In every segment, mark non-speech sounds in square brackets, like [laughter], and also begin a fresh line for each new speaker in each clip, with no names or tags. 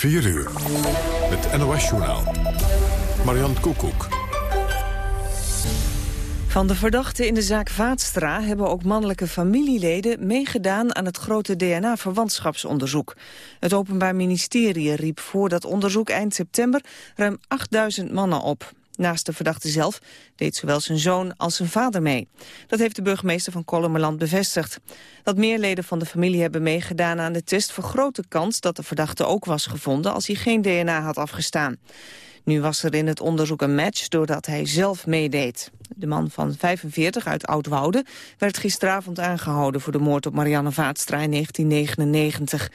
4 uur. Het NOS-journaal. Marian Koekoek.
Van de verdachten in de zaak Vaatstra hebben ook mannelijke familieleden meegedaan aan het grote DNA-verwantschapsonderzoek. Het Openbaar Ministerie riep voor dat onderzoek eind september ruim 8000 mannen op. Naast de verdachte zelf deed zowel zijn zoon als zijn vader mee. Dat heeft de burgemeester van Kollemerland bevestigd. Dat meer leden van de familie hebben meegedaan aan de test... vergroot de kans dat de verdachte ook was gevonden... als hij geen DNA had afgestaan. Nu was er in het onderzoek een match doordat hij zelf meedeed. De man van 45 uit Oudwoude werd gisteravond aangehouden... voor de moord op Marianne Vaatstra in 1999.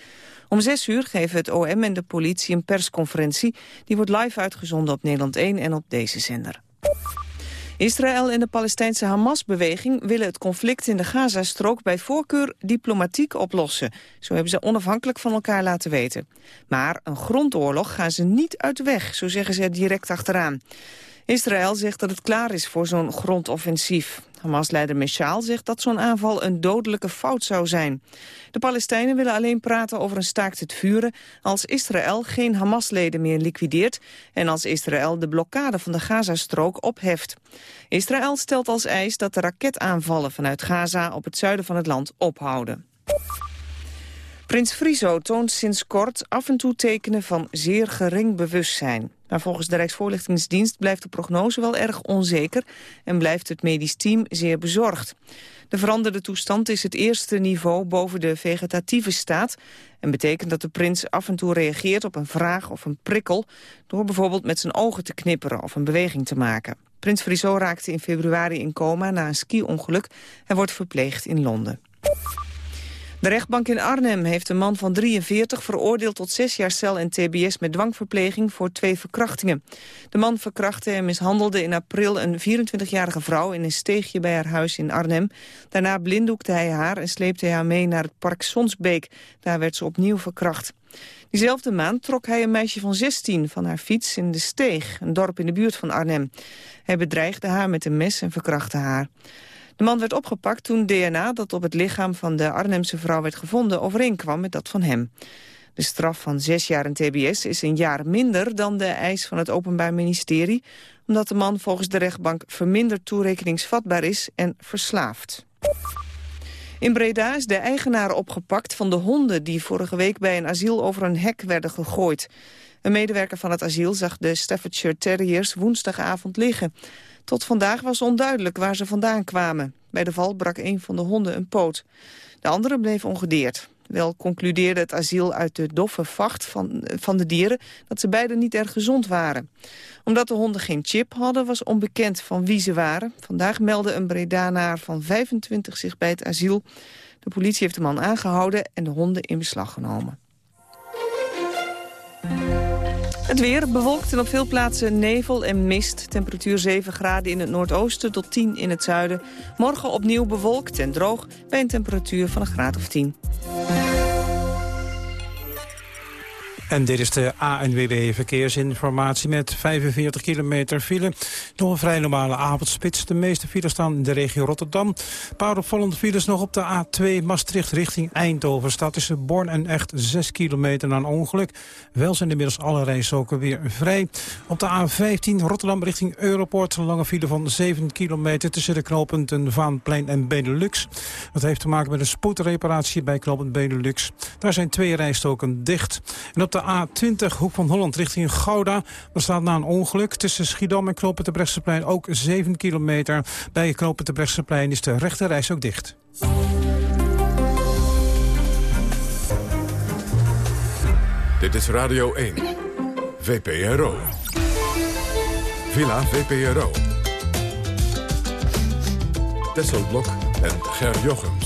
Om zes uur geven het OM en de politie een persconferentie. Die wordt live uitgezonden op Nederland 1 en op deze zender. Israël en de Palestijnse Hamas-beweging willen het conflict in de Gazastrook bij voorkeur diplomatiek oplossen. Zo hebben ze onafhankelijk van elkaar laten weten. Maar een grondoorlog gaan ze niet uit de weg, zo zeggen ze direct achteraan. Israël zegt dat het klaar is voor zo'n grondoffensief. Hamas-leider Meshaal zegt dat zo'n aanval een dodelijke fout zou zijn. De Palestijnen willen alleen praten over een staakt het vuren... als Israël geen Hamas-leden meer liquideert... en als Israël de blokkade van de Gazastrook opheft. Israël stelt als eis dat de raketaanvallen vanuit Gaza... op het zuiden van het land ophouden. Prins Friso toont sinds kort af en toe tekenen van zeer gering bewustzijn. Maar volgens de Rijksvoorlichtingsdienst blijft de prognose wel erg onzeker en blijft het medisch team zeer bezorgd. De veranderde toestand is het eerste niveau boven de vegetatieve staat en betekent dat de prins af en toe reageert op een vraag of een prikkel door bijvoorbeeld met zijn ogen te knipperen of een beweging te maken. Prins Friso raakte in februari in coma na een ski-ongeluk en wordt verpleegd in Londen. De rechtbank in Arnhem heeft een man van 43 veroordeeld tot zes jaar cel en tbs met dwangverpleging voor twee verkrachtingen. De man verkrachtte en mishandelde in april een 24-jarige vrouw in een steegje bij haar huis in Arnhem. Daarna blinddoekte hij haar en sleepte haar mee naar het park Sonsbeek. Daar werd ze opnieuw verkracht. Diezelfde maand trok hij een meisje van 16 van haar fiets in de Steeg, een dorp in de buurt van Arnhem. Hij bedreigde haar met een mes en verkrachtte haar. De man werd opgepakt toen DNA dat op het lichaam van de Arnhemse vrouw werd gevonden overeenkwam met dat van hem. De straf van zes jaar in tbs is een jaar minder dan de eis van het Openbaar Ministerie, omdat de man volgens de rechtbank verminderd toerekeningsvatbaar is en verslaafd. In Breda is de eigenaar opgepakt van de honden die vorige week bij een asiel over een hek werden gegooid. Een medewerker van het asiel zag de Staffordshire Terriers woensdagavond liggen. Tot vandaag was onduidelijk waar ze vandaan kwamen. Bij de val brak een van de honden een poot. De andere bleef ongedeerd. Wel concludeerde het asiel uit de doffe vacht van, van de dieren dat ze beiden niet erg gezond waren. Omdat de honden geen chip hadden, was onbekend van wie ze waren. Vandaag meldde een Bredanaar van 25 zich bij het asiel. De politie heeft de man aangehouden en de honden in beslag genomen. Het weer bewolkt en op veel plaatsen nevel en mist. Temperatuur 7 graden in het noordoosten tot 10 in het zuiden. Morgen opnieuw bewolkt en droog bij een temperatuur van een graad of 10.
En dit is de ANWB Verkeersinformatie met 45 kilometer file. Nog een vrij normale avondspits. De meeste files staan in de regio Rotterdam. Een paar opvallende files nog op de A2 Maastricht richting Eindhoven. Staat tussen Born en Echt 6 kilometer na een ongeluk. Wel zijn inmiddels alle rijstroken weer vrij. Op de A15 Rotterdam richting Europort. Een lange file van 7 kilometer tussen de knooppunten Vaanplein en Benelux. Dat heeft te maken met een spoedreparatie bij knooppunt Benelux. Daar zijn twee rijstroken dicht. En op de A20 Hoek van Holland richting Gouda. Er staat na een ongeluk tussen Schiedam en Knopen de Brechtseplein ook 7 kilometer. Bij Knopen de Brechtseplein is de rechte reis ook dicht.
Dit is Radio 1. VPRO. Villa VPRO. Tesselblok en Ger Jochems.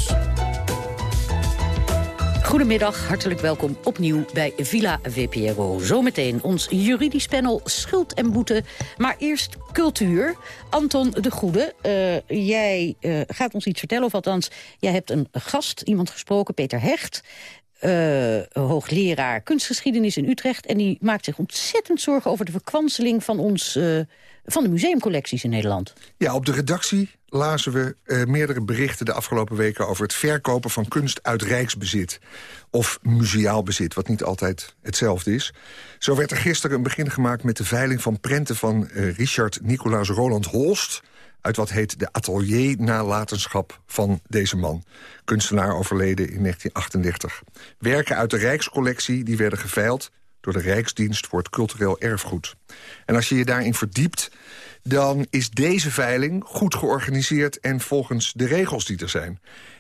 Goedemiddag, hartelijk welkom opnieuw bij Villa VPRO. Zometeen ons juridisch panel Schuld en Boete. Maar eerst cultuur. Anton de Goede, uh, jij uh, gaat ons iets vertellen, of althans, jij hebt een gast, iemand gesproken, Peter Hecht. hoogleraar kunstgeschiedenis in Utrecht. En die maakt zich ontzettend zorgen over de verkwanseling van, ons, van de museumcollecties in Nederland.
Ja, op de redactie lazen we uh, meerdere berichten de afgelopen weken... over het verkopen van kunst uit rijksbezit. Of museaal bezit, wat niet altijd hetzelfde is. Zo werd er gisteren een begin gemaakt met de veiling van prenten... van uh, Richard Nicolaas Roland Holst uit wat heet de atelier-nalatenschap van deze man. Kunstenaar overleden in 1938. Werken uit de Rijkscollectie die werden geveild door de Rijksdienst voor het Cultureel Erfgoed. En als je je daarin verdiept, dan is deze veiling goed georganiseerd... en volgens de regels die er zijn.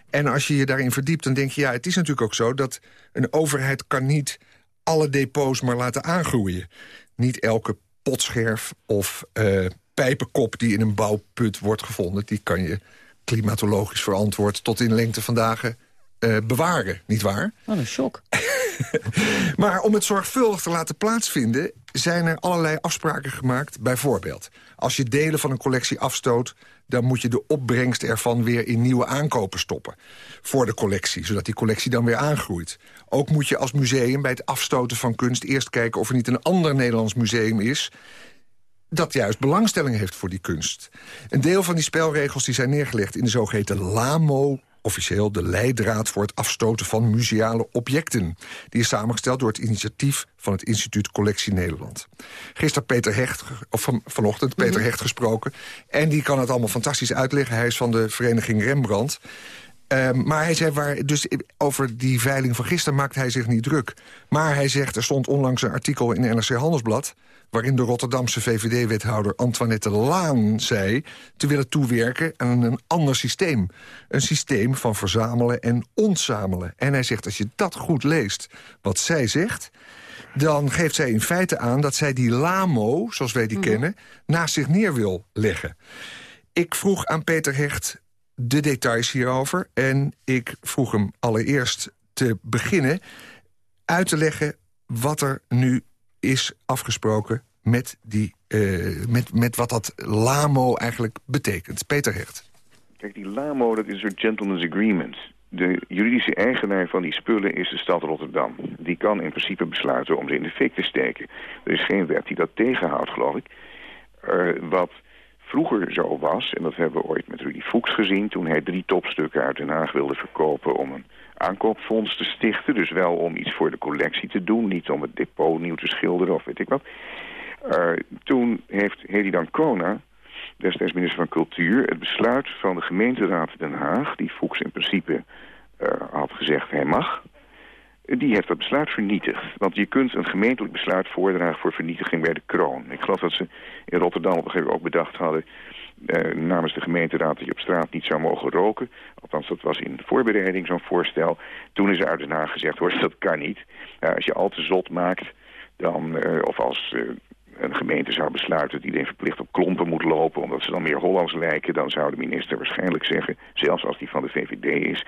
En als je je daarin verdiept, dan denk je... ja, het is natuurlijk ook zo dat een overheid kan niet alle depots maar laten aangroeien. Niet elke potscherf of uh, pijpenkop die in een bouwput wordt gevonden... die kan je klimatologisch verantwoord tot in lengte van dagen uh, bewaren, niet waar?
Wat een shock. [laughs] [laughs]
maar om het zorgvuldig te laten plaatsvinden... zijn er allerlei afspraken gemaakt. Bijvoorbeeld, als je delen van een collectie afstoot... dan moet je de opbrengst ervan weer in nieuwe aankopen stoppen. Voor de collectie, zodat die collectie dan weer aangroeit. Ook moet je als museum bij het afstoten van kunst... eerst kijken of er niet een ander Nederlands museum is dat juist belangstelling heeft voor die kunst. Een deel van die spelregels die zijn neergelegd in de zogeheten LAMO officieel de leidraad voor het afstoten van museale objecten. Die is samengesteld door het initiatief van het instituut Collectie Nederland. Gisteren Peter Hecht, of van, vanochtend Peter mhm. Hecht gesproken. En die kan het allemaal fantastisch uitleggen. Hij is van de vereniging Rembrandt. Um, maar hij zei, waar, dus over die veiling van gisteren maakt hij zich niet druk. Maar hij zegt, er stond onlangs een artikel in NRC Handelsblad waarin de Rotterdamse VVD-wethouder Antoinette Laan zei... te willen toewerken aan een ander systeem. Een systeem van verzamelen en ontzamelen. En hij zegt, als je dat goed leest, wat zij zegt... dan geeft zij in feite aan dat zij die LAMO, zoals wij die mhm. kennen... naast zich neer wil leggen. Ik vroeg aan Peter Hecht de details hierover... en ik vroeg hem allereerst te beginnen uit te leggen wat er nu is afgesproken met, die, uh, met, met wat dat LAMO eigenlijk betekent. Peter Hecht.
Kijk, die LAMO dat is een soort gentleman's agreement. De juridische eigenaar van die spullen is de stad Rotterdam. Die kan in principe besluiten om ze in de fik te steken. Er is geen wet die dat tegenhoudt, geloof ik. Uh, wat vroeger zo was, en dat hebben we ooit met Rudy Fuchs gezien... toen hij drie topstukken uit Den Haag wilde verkopen om een aankoopfonds te stichten. Dus wel om iets voor de collectie te doen, niet om het depot nieuw te schilderen of weet ik wat. Uh, toen heeft Hedy Dancona, destijds minister van Cultuur, het besluit van de gemeenteraad Den Haag, die Fuchs in principe uh, had gezegd hij mag, die heeft dat besluit vernietigd. Want je kunt een gemeentelijk besluit voordragen voor vernietiging bij de kroon. Ik geloof dat ze in Rotterdam op een gegeven moment ook bedacht hadden... Eh, namens de gemeenteraad dat je op straat niet zou mogen roken. Althans, dat was in voorbereiding zo'n voorstel. Toen is uit Den gezegd, hoor, dat kan niet. als je al te zot maakt, dan, uh, of als uh, een gemeente zou besluiten dat iedereen verplicht op klompen moet lopen... omdat ze dan meer Hollands lijken, dan zou de minister waarschijnlijk zeggen... zelfs als die van de VVD is,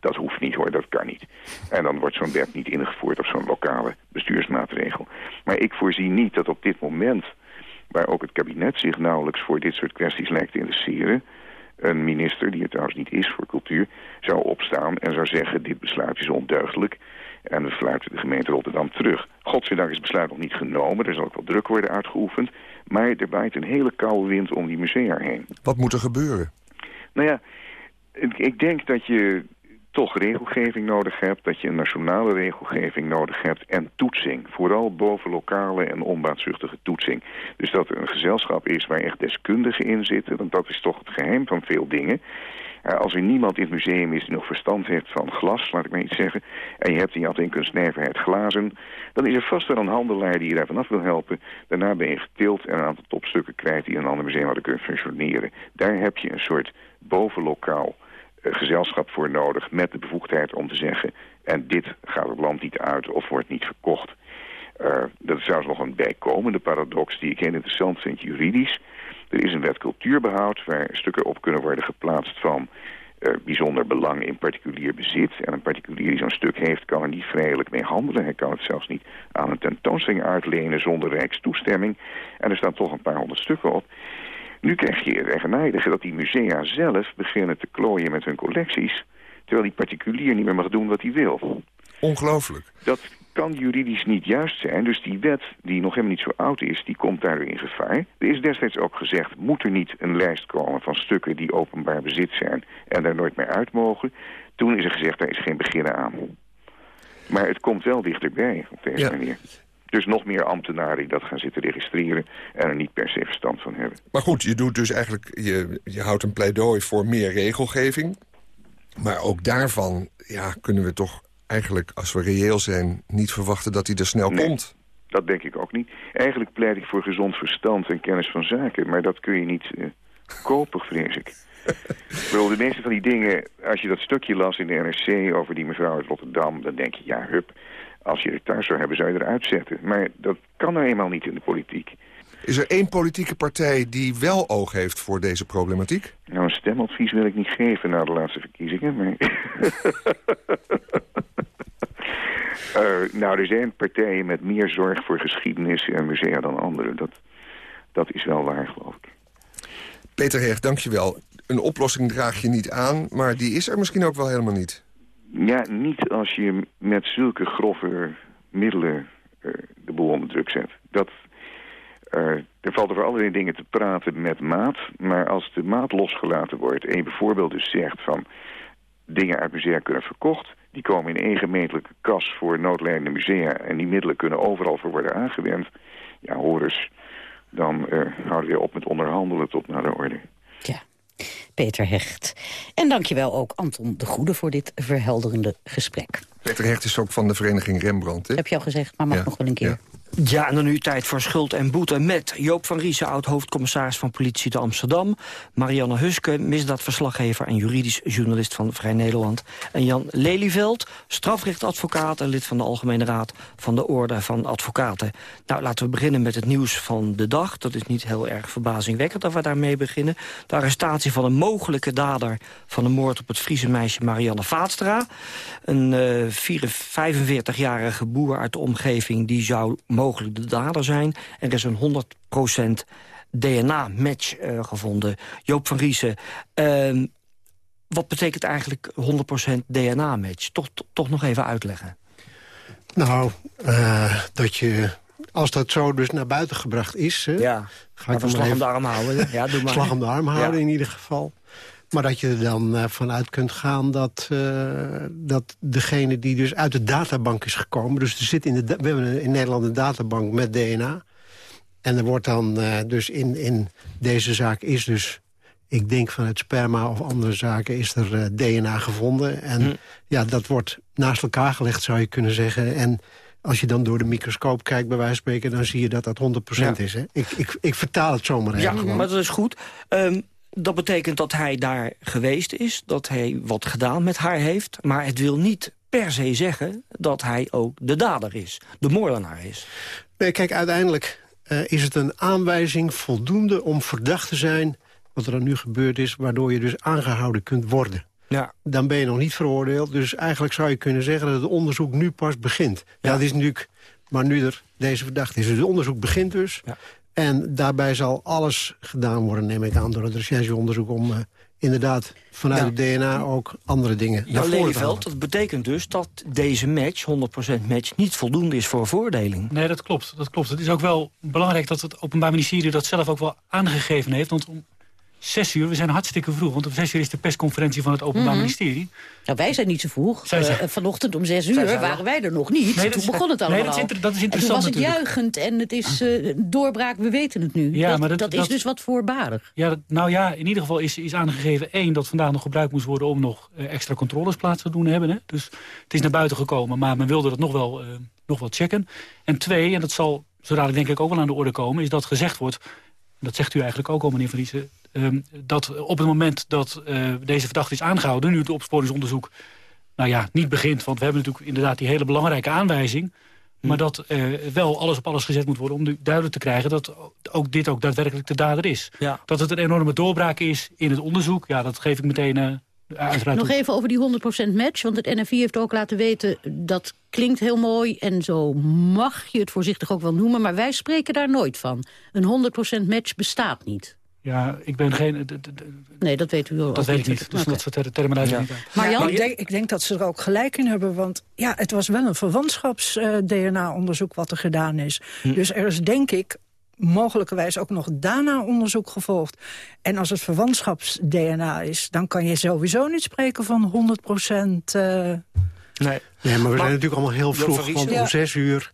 dat hoeft niet hoor, dat kan niet. En dan wordt zo'n wet niet ingevoerd of zo'n lokale bestuursmaatregel. Maar ik voorzie niet dat op dit moment waar ook het kabinet zich nauwelijks voor dit soort kwesties lijkt te interesseren... een minister, die het trouwens niet is voor cultuur, zou opstaan en zou zeggen... dit besluit is ondeugdelijk en we fluiten de gemeente Rotterdam terug. Godzijdank is het besluit nog niet genomen, er zal ook wel druk worden uitgeoefend... maar er waait een hele koude wind om die musea heen.
Wat moet er gebeuren?
Nou ja, ik denk dat je toch regelgeving nodig hebt, dat je een nationale regelgeving nodig hebt en toetsing. Vooral boven lokale en onbaatzuchtige toetsing. Dus dat er een gezelschap is waar echt deskundigen in zitten, want dat is toch het geheim van veel dingen. als er niemand in het museum is die nog verstand heeft van glas, laat ik maar iets zeggen, en je hebt in je ateenkunstnijverheid glazen, dan is er vast wel een handelaar die je daar vanaf wil helpen. Daarna ben je getild en een aantal topstukken kwijt die in een ander museum hadden kunnen functioneren. Daar heb je een soort bovenlokaal eh, gezelschap voor nodig met de bevoegdheid om te zeggen... en dit gaat het land niet uit of wordt niet verkocht. Uh, dat is trouwens nog een bijkomende paradox die ik heel interessant vind juridisch. Er is een wet cultuurbehoud waar stukken op kunnen worden geplaatst van uh, bijzonder belang in particulier bezit. En een particulier die zo'n stuk heeft kan er niet vrijelijk mee handelen. Hij kan het zelfs niet aan een tentoonstelling uitlenen zonder rijkstoestemming. En er staan toch een paar honderd stukken op. Nu krijg je het eigenaardige dat die musea zelf beginnen te klooien met hun collecties... terwijl die particulier niet meer mag doen wat hij wil.
Ongelooflijk.
Dat kan juridisch niet juist zijn. Dus die wet, die nog helemaal niet zo oud is, die komt daardoor in gevaar. Er is destijds ook gezegd, moet er niet een lijst komen van stukken die openbaar bezit zijn en daar nooit meer uit mogen. Toen is er gezegd, daar is geen beginnen aan. Maar het komt wel dichterbij op deze
Ja.
manier. Dus nog meer ambtenaren die dat gaan zitten registreren... en er niet per se verstand van hebben.
Maar goed, je doet dus eigenlijk, je, je houdt een pleidooi voor meer regelgeving. Maar ook daarvan ja, kunnen we toch eigenlijk, als we reëel zijn... niet verwachten dat hij er snel
Nee.
komt.
Dat denk ik ook niet. Eigenlijk pleit ik voor gezond verstand en kennis van zaken... maar dat kun je niet eh, kopen, vrees ik. [laughs] Ik bedoel, de meeste van die dingen... als je dat stukje las in de NRC over die mevrouw uit Rotterdam... dan denk je, ja, hup, als je het thuis zou hebben, zou je eruit zetten. Maar dat kan nou eenmaal niet in de politiek.
Is er één politieke partij die wel oog heeft voor deze problematiek?
Nou, een stemadvies wil ik niet geven na de laatste verkiezingen, maar... [laughs] Eh, nou, er zijn partijen met meer zorg voor geschiedenis en musea dan anderen. Dat, dat is wel waar, geloof ik.
Peter Heeg, dankjewel. Een oplossing draag je niet aan, maar die is er misschien ook wel helemaal niet.
Ja, niet als je met zulke grove middelen eh, de boel onder druk zet. Dat, eh, er valt over allerlei dingen te praten met maat. Maar als de maat losgelaten wordt en je bijvoorbeeld dus zegt van... dingen uit musea kunnen verkocht... die komen in één gemeentelijke kas voor noodlijdende musea... en die middelen kunnen overal voor worden aangewend... ja, hoor eens, dan eh, houden we op met onderhandelen tot naar de orde.
Ja, Peter Hecht. En dankjewel ook Anton de Goede voor dit verhelderende gesprek.
Peter Hecht is ook van de vereniging Rembrandt, hè?
Heb je al gezegd, maar mag
Ja,
nog wel een keer.
ja.
Ja, en dan nu tijd voor schuld en boete met Joop van Riesen... oud-hoofdcommissaris van politie te Amsterdam... Marianne Huske, misdaadverslaggever en juridisch journalist van Vrij Nederland... en Jan Lelyveld, strafrechtadvocaat en lid van de Algemene Raad... van de Orde van Advocaten. Nou, laten we beginnen met het nieuws van de dag. Dat is niet heel erg verbazingwekkend dat we daarmee beginnen. De arrestatie van een mogelijke dader van de moord op het Friese meisje Marianne Vaatstra. Een eh 45-jarige boer uit de omgeving die zou mogelijk de dader zijn. Er is een 100% DNA-match eh, gevonden. Joop van Riesen, ehm, wat betekent eigenlijk 100% DNA-match? Toch, toch nog even uitleggen.
Nou, eh, dat je, als dat zo dus naar buiten gebracht is... Hè,
Ja,
ga ik dan
slag om de arm houden. Ja, doe [laughs] maar.
slag om de arm houden
Ja.
in ieder geval. Maar dat je er dan eh, vanuit kunt gaan dat, eh, dat degene die dus uit de databank is gekomen... dus er zit in de, we hebben in Nederland een databank met DNA... en er wordt dan eh, dus in, in deze zaak is dus... ik denk vanuit sperma of andere zaken is er DNA gevonden. En
Hm.
ja, dat wordt naast elkaar gelegd, zou je kunnen zeggen... En als je dan door de microscoop kijkt, bij wijze van spreken... dan zie je dat dat 100%
Ja.
is. Hè? Ik, ik, ik vertaal het zomaar even
Ja,
gewoon.
maar dat is goed. Ehm, dat betekent dat hij daar geweest is, dat hij wat gedaan met haar heeft... maar het wil niet per se zeggen dat hij ook de dader is, de moordenaar is.
Nee, kijk, uiteindelijk eh, is het een aanwijzing voldoende om verdacht te zijn... wat er dan nu gebeurd is, waardoor je dus aangehouden kunt worden.
Ja,
Dan ben je nog niet veroordeeld, dus eigenlijk zou je kunnen zeggen... dat het onderzoek nu pas begint. Ja,
Ja.
dat is natuurlijk, maar nu er deze verdachte is. Dus het onderzoek begint dus.
Ja.
En daarbij zal alles gedaan worden, neem ik aan, door het rechercheonderzoek... om eh, inderdaad vanuit
Ja.
het DNA ook andere dingen naar voren halen.
dat betekent dus dat deze match, 100% match, niet voldoende is voor voordeling.
Nee, dat klopt. Dat klopt. Het is ook wel belangrijk dat het Openbaar Ministerie dat zelf ook wel aangegeven heeft. Want om zes uur, we zijn hartstikke vroeg. Want om zes uur is de persconferentie van het Openbaar
Mhm.
Ministerie.
Nou, wij zijn niet zo vroeg.
Zij zijn-
Eh, vanochtend om zes
Zij
uur
wel-
waren wij er nog niet.
Nee,
Toen
is-
begon het allemaal
nee, dat is inter- dat is
En toen
interessant
was het
natuurlijk.
juichend en het is eh, doorbraak, we weten het nu.
Ja,
dat,
maar dat-
dat is dus wat voorbarig.
Ja, dat- nou ja, in ieder geval is, is aangegeven één... dat vandaag nog gebruikt moest worden om nog eh, extra controles plaats te doen hebben. Hè? Dus het is naar buiten gekomen, maar men wilde dat nog wel, nog wel checken. En twee, en dat zal zo dadelijk denk ik ook wel aan de orde komen... is dat gezegd wordt, dat zegt u eigenlijk ook al, meneer Van Riesen... ehm, dat op het moment dat eh, deze verdachte is aangehouden... nu het opsporingsonderzoek nou ja, niet begint... want we hebben natuurlijk inderdaad die hele belangrijke aanwijzing... maar dat eh, wel alles op alles gezet moet worden... om nu duidelijk te krijgen dat ook dit ook daadwerkelijk de dader is.
Ja.
Dat het een enorme doorbraak is in het onderzoek, ja, dat geef ik meteen eh uiteraard
Nog even over die 100% match, want het NFI heeft ook laten weten... dat klinkt heel mooi en zo mag je het voorzichtig ook wel noemen... maar wij spreken daar nooit van. Een 100% match bestaat niet.
Ja, ik ben geen...
nee, dat weet u ook
Dat weet ik niet. Dus dat soort termen uit ja. niet
Maar Jan, ik denk, ik denk dat ze er ook gelijk in hebben. Want ja, het was wel een verwantschaps-DNA-onderzoek wat er gedaan is. Hm. Dus er is denk ik mogelijkerwijs ook nog daarna-onderzoek gevolgd. En als het verwantschaps-DNA is, dan kan je sowieso niet spreken van 100 procent... Uh...
Nee. nee, maar we zijn natuurlijk allemaal heel vroeg, want om zes uur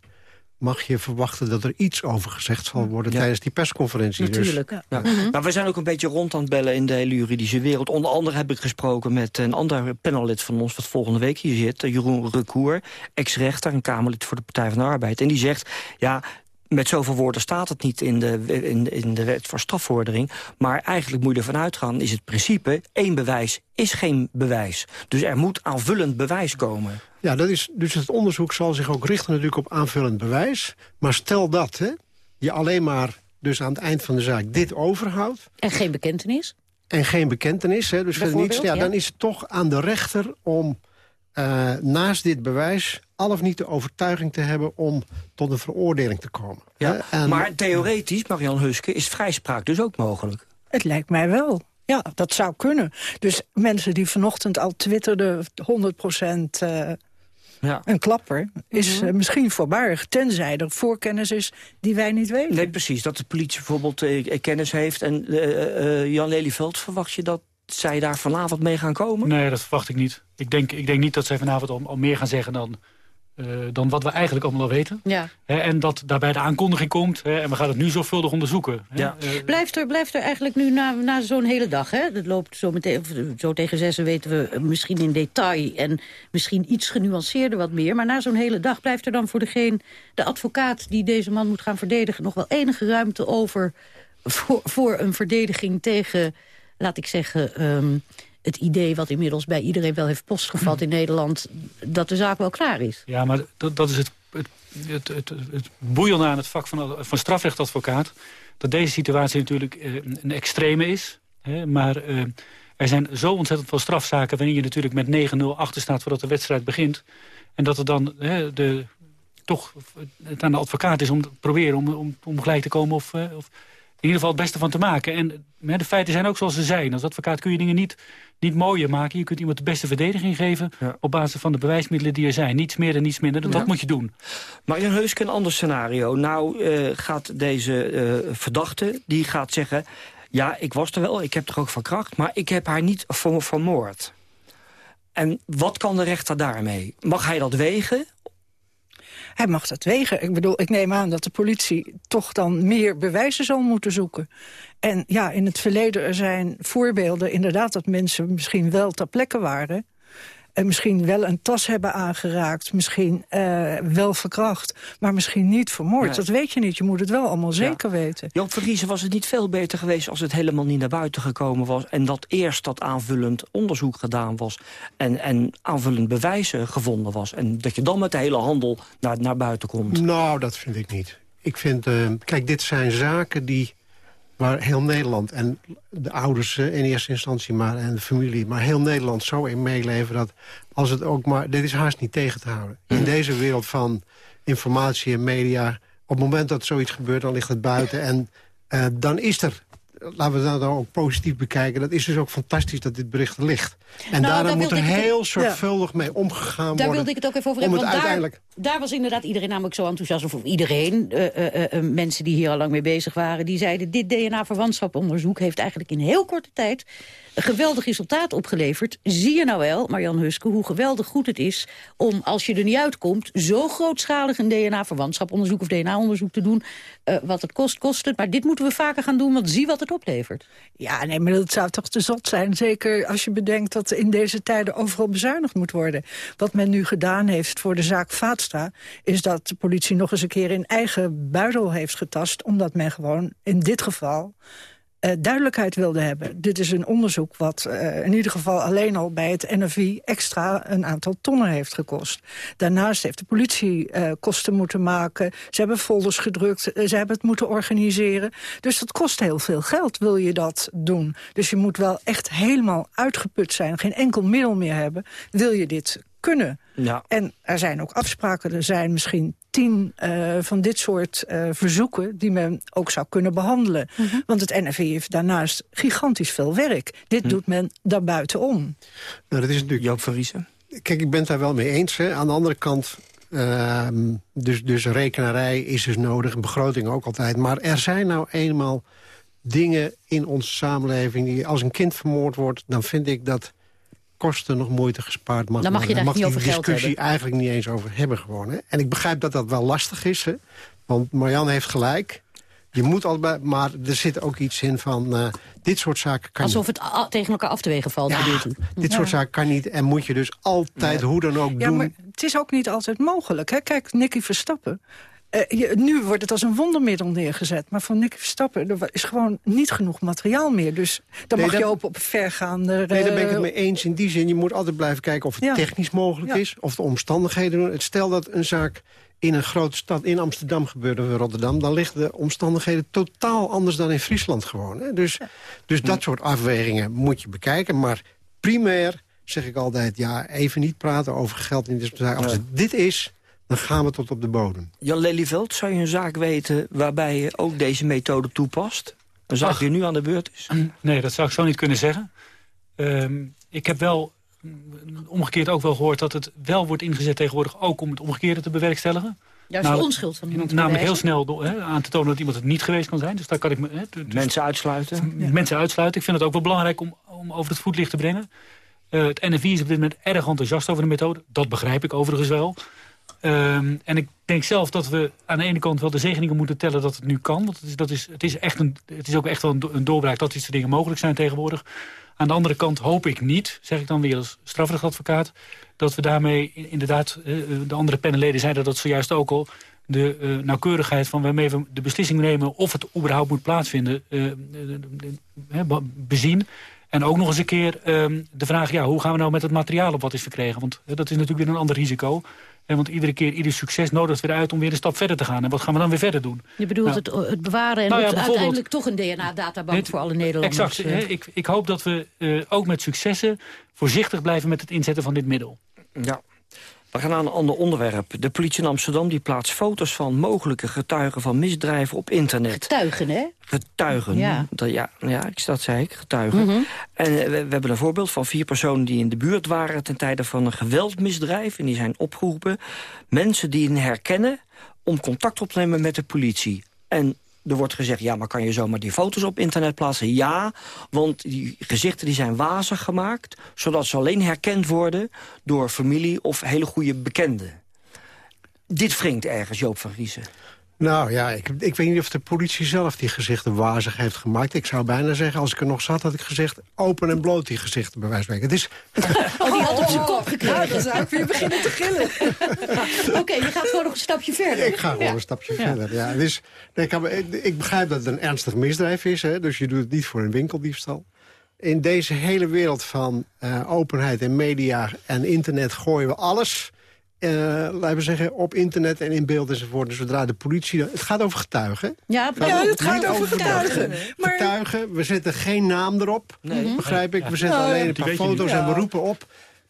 mag je verwachten dat er iets over gezegd zal worden... tijdens die persconferentie.
Dus- Natuurlijk. Dus. Ja. Mhm. Maar we zijn ook een beetje rond aan het bellen in de hele juridische wereld. Onder andere heb ik gesproken met een ander panellid van ons... wat volgende week hier zit, Jeroen Recour, ex-rechter... en Kamerlid voor de Partij van de Arbeid. En die zegt, ja, met zoveel woorden staat het niet in de, in, in de wet voor strafvordering. Maar eigenlijk moet je ervan uitgaan, is het principe... één bewijs is geen bewijs. Dus er moet aanvullend bewijs komen.
Ja, dat is, dus het onderzoek zal zich ook richten natuurlijk op aanvullend bewijs. Maar stel dat hè, je alleen maar dus aan het eind van de zaak dit overhoudt...
En geen bekentenis?
En geen bekentenis, hè, dus verder niets. Ja, ja, Dan is het toch aan de rechter om uh, naast dit bewijs al of niet de overtuiging te hebben om tot een veroordeling te komen.
Ja, maar theoretisch, Marian Huske, is vrijspraak dus ook mogelijk?
Het lijkt mij wel. Ja, dat zou kunnen. Dus mensen die vanochtend al twitterden 100 procent... Uh, ja. Een klapper is uh, misschien voorbarig, tenzij er voorkennis is die wij niet weten.
Nee, precies. Dat de politie bijvoorbeeld uh, kennis heeft. En Jan Lelyveld, verwacht je dat zij daar vanavond mee gaan komen?
Nee, dat verwacht ik niet. Ik denk, ik denk niet dat zij vanavond al, al meer gaan zeggen dan uh, dan wat we eigenlijk allemaal al weten. Ja. en dat daarbij de aankondiging komt. en we gaan het nu zorgvuldig onderzoeken.
Ja. Uh, blijft, er, blijft er eigenlijk nu na, na zo'n hele dag... Hè, dat loopt zo, meteen, zo tegen zessen weten we misschien in detail... en misschien iets genuanceerder wat meer. Maar na zo'n hele dag blijft er dan voor degene... de advocaat die deze man moet gaan verdedigen... nog wel enige ruimte over voor, voor een verdediging tegen... laat ik zeggen... Um, het idee wat inmiddels bij iedereen wel heeft postgevat in Nederland... dat de zaak wel klaar is.
Ja, maar dat, is het, het, het, het, het boeiende aan het vak van, van strafrechtadvocaat... dat deze situatie natuurlijk eh, een extreme is. Hè, maar eh, er zijn zo ontzettend veel strafzaken... waarin je natuurlijk met 9-0 achter staat voordat de wedstrijd begint. En dat er dan hè, de, toch het aan de advocaat is om te proberen om, om, om gelijk te komen... of, eh, of in ieder geval het beste van te maken. En de feiten zijn ook zoals ze zijn. Als advocaat kun je dingen niet, niet mooier maken. Je kunt iemand de beste verdediging geven... op basis van de bewijsmiddelen die er zijn. Niets meer en niets minder. Dat moet je doen.
Maar in Heuske een ander scenario. Nou uh, gaat deze uh, verdachte, die gaat zeggen... ja, ik was er wel, ik heb er ook verkracht... maar ik heb haar niet vermoord. En wat kan de rechter daarmee? Mag hij dat wegen
hij mag dat wegen. Ik bedoel, ik neem aan dat de politie toch dan meer bewijzen zal moeten zoeken. En ja, in het verleden er zijn voorbeelden inderdaad dat mensen misschien wel ter plekke waren misschien wel een tas hebben aangeraakt. Misschien uh, wel verkracht, maar misschien niet vermoord. Dat weet je niet. Je moet het wel allemaal zeker weten.
Joop Vergiezen, was het niet veel beter geweest... als het helemaal niet naar buiten gekomen was... en dat eerst dat aanvullend onderzoek gedaan was... en, en aanvullend bewijzen gevonden was... en dat je dan met de hele handel naar, naar buiten komt?
Nou, dat vind ik niet. Ik vind, uh, kijk, dit zijn zaken die waar heel Nederland en de ouders in eerste instantie maar en de familie... maar heel Nederland zo in meeleven dat als het ook maar... dit is haast niet tegen te houden. In deze wereld van informatie en media... op het moment dat zoiets gebeurt, dan ligt het buiten... en uh, dan is er laten we dat dan ook positief bekijken... dat is dus ook fantastisch dat dit bericht ligt. En nou, daar moet er heel zorgvuldig mee omgegaan worden.
Daar wilde ik het ook even over hebben. Want uiteindelijk... daar, daar, was inderdaad iedereen namelijk zo enthousiast... of iedereen, uh, uh, mensen die hier al lang mee bezig waren... die zeiden, dit DNA-verwantschaponderzoek heeft eigenlijk in heel korte tijd geweldig resultaat opgeleverd. Zie je nou wel, Marjan Huske, hoe geweldig goed het is... om, als je er niet uitkomt, zo grootschalig een DNA-verwantschaponderzoek... of DNA-onderzoek te doen. Uh, wat het kost, kost het. Maar dit moeten we vaker gaan doen, want zie wat het oplevert.
Ja, nee, maar dat zou toch te zot zijn. Zeker als je bedenkt dat in deze tijden overal bezuinigd moet worden. Wat men nu gedaan heeft voor de zaak Vaatstra... is dat de politie nog eens een keer in eigen buidel heeft getast... omdat men gewoon in dit geval uh, duidelijkheid wilde hebben. Dit is een onderzoek wat uh, in ieder geval alleen al bij het NFI extra een aantal tonnen heeft gekost. Daarnaast heeft de politie uh, kosten moeten maken. Ze hebben folders gedrukt, ze hebben het moeten organiseren. Dus dat kost heel veel geld, wil je dat doen. Dus je moet wel echt helemaal uitgeput zijn, geen enkel middel meer hebben, wil je dit kunnen
Ja.
En er zijn ook afspraken. Er zijn misschien tien uh, van dit soort uh, verzoeken... die men ook zou kunnen behandelen. Mm -hmm. Want het NFV heeft daarnaast gigantisch veel werk. Dit hm. doet men daarbuitenom.
Nou, dat is natuurlijk...
Joop van Riesen.
Kijk, ik ben het daar wel mee eens. Hè. Aan de andere kant... Uh, dus, dus rekenarij is dus nodig, begroting ook altijd. Maar er zijn nou eenmaal dingen in onze samenleving... die als een kind vermoord wordt, dan vind ik dat kosten nog moeite gespaard mag
Dan mag je daar
mag
niet
die
over geld
discussie eigenlijk niet eens over hebben gewoon. Hè? En ik begrijp dat dat wel lastig is, hè? want Marianne heeft gelijk. Je moet altijd, maar er zit ook iets in van uh, dit soort zaken kan
Alsof het tegen elkaar af te wegen valt.
Ja, dit soort zaken kan niet en moet je dus altijd hoe dan ook
ja,
doen.
Maar het is ook niet altijd mogelijk. Hè? Kijk, Nicky Verstappen. Uh, je, nu wordt het als een wondermiddel neergezet. Maar van Nicky Verstappen er is gewoon niet genoeg materiaal meer. Dus dan
Nee,
mag je
dat-
op, op vergaande...
Nee, daar ben ik
eh,
het mee eens. In die zin, je moet altijd blijven kijken of het
Ja.
technisch mogelijk
Ja.
is. Of de omstandigheden Stel dat een zaak in een grote stad, in Amsterdam gebeurt of in Rotterdam... dan liggen de omstandigheden totaal anders dan in Friesland gewoon. Hè? Dus, dus dat soort afwegingen moet je bekijken. Maar primair zeg ik altijd, ja, even niet praten over geld in deze zaak. Als het dit is, dan gaan we tot op de bodem.
Jan Lelyveld, zou je een zaak weten waarbij je ook deze methode toepast? Een zaak
Ach.
die nu aan de beurt is?
Nee, dat zou ik zo niet kunnen zeggen. Ehm, ik heb wel omgekeerd ook wel gehoord dat het wel wordt ingezet tegenwoordig... ook om het omgekeerde te bewerkstelligen.
Juist
Nou,
de onschuld van iemand
Namelijk heel snel aan te tonen dat iemand het niet geweest kan zijn. Dus daar kan ik me, hè, dus
Mensen uitsluiten?
mensen uitsluiten. Ik vind het ook wel belangrijk om, om over het voetlicht te brengen. Eh, het NFI is op dit moment erg enthousiast over de methode. Dat begrijp ik overigens wel. Ehm, en ik denk zelf dat we aan de ene kant wel de zegeningen moeten tellen dat het nu kan. Want het is, dat is, het is, echt een, het is ook echt wel een, do- een doorbraak dat dit soort dingen mogelijk zijn tegenwoordig. Aan de andere kant hoop ik niet, zeg ik dan weer als strafrechtadvocaat... dat we daarmee inderdaad, eh, de andere panelleden zeiden dat zojuist ook al... de eh, nauwkeurigheid van waarmee we de beslissing nemen... of het überhaupt moet plaatsvinden, eh, be- bezien. En ook nog eens een keer ehm, de vraag, ja, hoe gaan we nou met het materiaal op wat is verkregen? Want dat is natuurlijk weer een ander risico. En want iedere keer, ieder succes nodigt weer uit om weer een stap verder te gaan. En wat gaan we dan weer verder doen?
Je bedoelt
Nou,
het, het bewaren en
Nou ja,
het
bijvoorbeeld-
uiteindelijk toch een DNA-databank voor alle Nederlanders.
Exact.
eh.
hè. Ik, ik hoop dat we eh, ook met successen voorzichtig blijven met het inzetten van dit middel.
Ja. We gaan naar een ander onderwerp. De politie in Amsterdam die plaatst foto's van mogelijke getuigen van misdrijven op internet.
Getuigen, hè?
Getuigen.
Ja.
Ja, ja, ik- dat zei ik, getuigen.
Mhm.
En eh, we, we hebben een voorbeeld van vier personen die in de buurt waren... ten tijde van een geweldmisdrijf. En die zijn opgeroepen. Mensen die hen herkennen om contact op te nemen met de politie. En er wordt gezegd, ja, maar kan je zomaar die foto's op internet plaatsen? Ja, want die gezichten die zijn wazig gemaakt... zodat ze alleen herkend worden door familie of hele goede bekenden. Dit wringt ergens, Joop van Riesen.
Nou ja, ik, ik weet niet of de politie zelf die gezichten wazig heeft gemaakt. Ik zou bijna zeggen, als ik er nog zat, had ik gezegd... open en bloot die gezichten, bij wijze van spreken. Het is, [laughs]
Oh, die had op zijn kop
Ja,
gekregen.
dan zou ik weer beginnen te gillen. [laughs]
Oké, je gaat gewoon nog een stapje verder.
ik ga gewoon
Ja.
een stapje verder. Ja, dus, nee, ik, heb- ik- ik begrijp dat het een ernstig misdrijf is. Hè, dus je doet het niet voor een winkeldiefstal. In deze hele wereld van eh, openheid en media en internet gooien we alles... eh, laten we zeggen, op internet en in beeld enzovoort. Dus zodra de politie... Het gaat over getuigen.
Ja,
het gaat over
over
getuigen. Maar
Getuigen, we zetten geen naam erop,
Nee.
begrijp ik. We zetten
Nou,
alleen een paar foto's en we roepen op...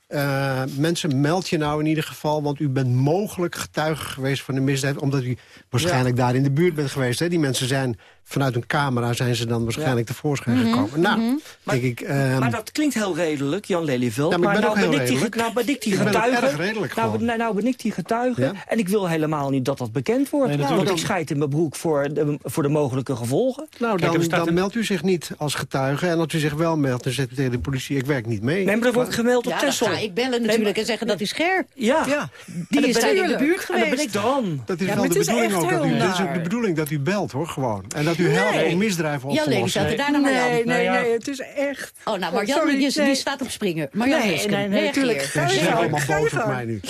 eh, mensen, meld je nou in ieder geval, want u bent mogelijk getuige geweest van een misdrijf, omdat u waarschijnlijk daar in de buurt bent geweest. Hè? Die mensen zijn vanuit een camera zijn ze dan waarschijnlijk tevoorschijn
Mhm,
gekomen. Nou, denk ik. ehm,
Maar dat klinkt heel redelijk, Jan Lelyveld.
Ja, maar ik ben
nou,
ook heel
ben ik die,
redelijk.
nou ben ik die
Ik
getuige.
erg redelijk
nou, nou, nou ben ik die getuige.
Ja?
En ik wil helemaal niet dat dat bekend wordt.
Nee,
nou, want ik scheid in mijn broek voor de, voor de mogelijke gevolgen.
nou, dan, dan meldt u zich niet als getuige. En als u zich wel meldt, dan zegt u tegen de politie... ik werk niet mee.
Nee, maar er wordt gemeld op
Ja,
Texel.
ga ik bellen natuurlijk en zeggen dat is Ger.
Ja,
ja,
Die is daar in de buurt geweest.
ik dan.
Dat is
Ja,
wel
maar
de bedoeling ook. Dat is ook de bedoeling dat u belt, hoor, gewoon. En dat u helpt
Nee.
om misdrijven op
Jan
te lossen.
staat er daarna maar Jan.
Nee, nee,
Nou ja.
nee, het is echt...
Oh, nou, Marjan
Sorry,
die, die staat op springen. Marjan
Nee,
Husken,
nee, nee, natuurlijk.
Ze zijn allemaal boos op mij nu.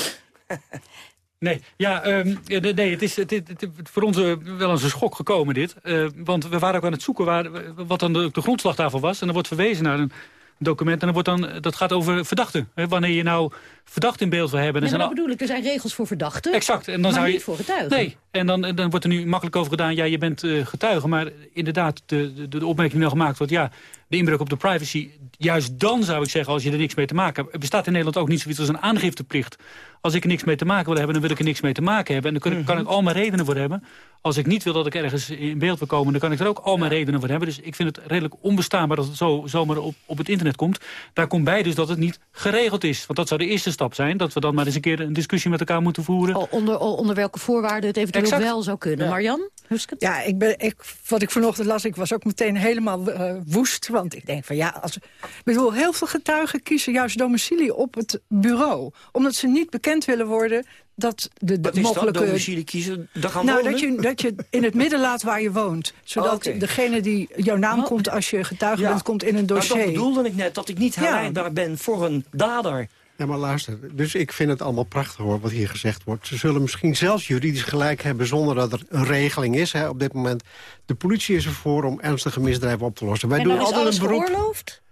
Nee, ja, ehm, ja, nee, het is, het, het- het- voor ons eh, wel eens een schok gekomen dit. Eh, want we waren ook aan het zoeken waar, wat dan de, de grondslag daarvan was. En er wordt verwezen naar een document. En dan wordt dan, dat gaat over verdachten. Hè, wanneer je nou verdachte in beeld wil hebben...
Nee, maar dat bedoel ik, er zijn regels voor verdachten.
Exact. En dan zou je...
niet voor getuigen.
Nee, en dan, dan wordt er nu makkelijk over gedaan... ja, je bent eh, getuige, maar inderdaad, de, de, de opmerking die nou gemaakt wordt... ja, de inbreuk op de privacy, juist dan zou ik zeggen... als je er niks mee te maken hebt... er bestaat in Nederland ook niet zoiets als een aangifteplicht. Als ik er niks mee te maken wil hebben, dan wil ik er niks mee te maken hebben. En daar kan, ik- kan ik al mijn redenen voor hebben. Als ik niet wil dat ik ergens in beeld wil komen... dan kan ik er ook al mijn redenen voor hebben. Dus ik vind het redelijk onbestaanbaar dat het zo zomaar op, op het internet komt. Daar komt bij dus dat het niet geregeld is. Want dat zou de eerste stap zijn. Dat we dan maar eens een keer een discussie met elkaar moeten voeren.
Al onder, al onder welke voorwaarden het eventueel
Exact.
wel zou kunnen.
Ja.
Marjan, Husket?
Ja, ik ben, ik, wat ik vanochtend las, ik was ook meteen helemaal eh, woest. Want ik denk van ja, als, ik bedoel, heel veel getuigen kiezen juist domicilie op het bureau. Omdat ze niet bekend willen worden dat de, de
Wat is dat,
mogelijke...
domicilie kiezen? Daar gaan
nou,
wonen?
dat je, dat je in het midden laat waar je woont. Zodat
Oh,
degene die jouw naam komt als je getuige
Ja.
bent, komt in een
Maar
dossier.
dat bedoelde ik net, dat ik niet
Ja.
herleidbaar ben voor een dader.
Ja, maar luister, dus ik vind het allemaal prachtig hoor, wat hier gezegd wordt. Ze zullen misschien zelfs juridisch gelijk hebben zonder dat er een regeling is hè, op dit moment. De politie is ervoor om ernstige misdrijven op te lossen. Wij
en
doen
is
altijd
alles
een beroep.
geoorloofd?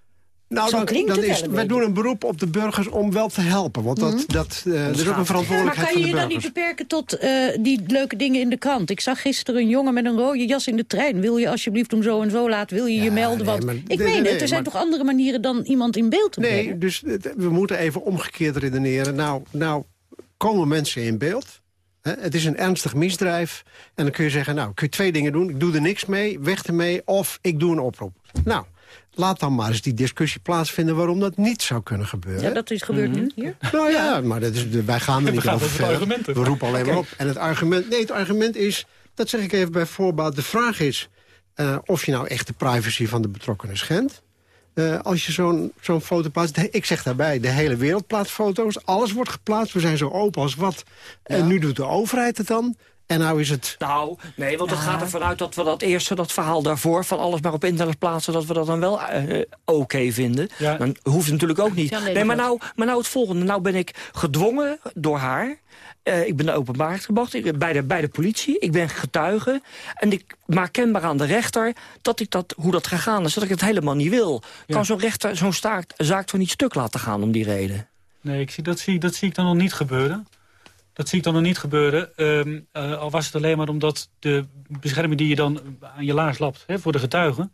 Nou,
Zo
dat,
klinkt
dat
het
is, wij
beetje.
doen een beroep op de burgers om wel te helpen. Want dat, dat, eh, er is ook een
Maar
verantwoordelijkheid
kan je je dan niet beperken tot eh, die leuke dingen in de krant? Ik zag gisteren een jongen met een rode jas in de trein. Wil je alsjeblieft om zo en zo laat, wil je je melden?
nee,
Want
maar-
ik
nee,
meen
nee,
het,
nee,
er zijn
maar-
toch andere manieren dan iemand in beeld te
Nee,
brengen?
dus het- we moeten even omgekeerd redeneren. Nou, nou komen mensen in beeld. Hè, het is een ernstig misdrijf. En dan kun je zeggen, nou, kun je twee dingen doen. Ik doe er niks mee, weg ermee, of ik doe een oproep. Nou, laat dan maar eens die discussie plaatsvinden... waarom dat niet zou kunnen gebeuren.
Ja, dat is gebeurd nu hier.
Nou ja, maar dat is, wij gaan er [laughs] niet over verder. We roepen alleen maar op. En het argument, nee, het argument is, dat zeg ik even bij voorbaat... de vraag is eh, of je nou echt de privacy van de betrokkenen schendt. Eh, als je zo'n zo'n foto plaatst, ik zeg daarbij, de hele wereld plaatst foto's. Alles wordt geplaatst, we zijn zo open als wat. En nu doet de overheid het dan. En nou is het...
Nou, nee, want het gaat ervan uit dat we dat eerste, dat verhaal daarvoor... van alles maar op internet plaatsen, dat we dat dan wel eh, eh, oké vinden.
Ja.
Dan hoeft het natuurlijk ook niet.
Ja, nee,
Nee, maar nou, maar nou het volgende. Nou ben ik gedwongen door haar. Eh, ik ben de openbaarheid gebracht ik, bij, de, bij de politie. Ik ben getuige. En ik maak kenbaar aan de rechter dat ik dat, hoe dat gegaan is. Dat ik het helemaal niet wil.
Ja.
Kan zo'n rechter zo'n zaak toch niet stuk laten gaan om die reden?
Nee, ik zie, dat, zie, dat zie ik dan nog niet gebeuren. Dat zie ik dan nog niet gebeuren. Ehm, eh, al was het alleen maar omdat de bescherming die je dan aan je laars lapt... Hè, voor de getuigen,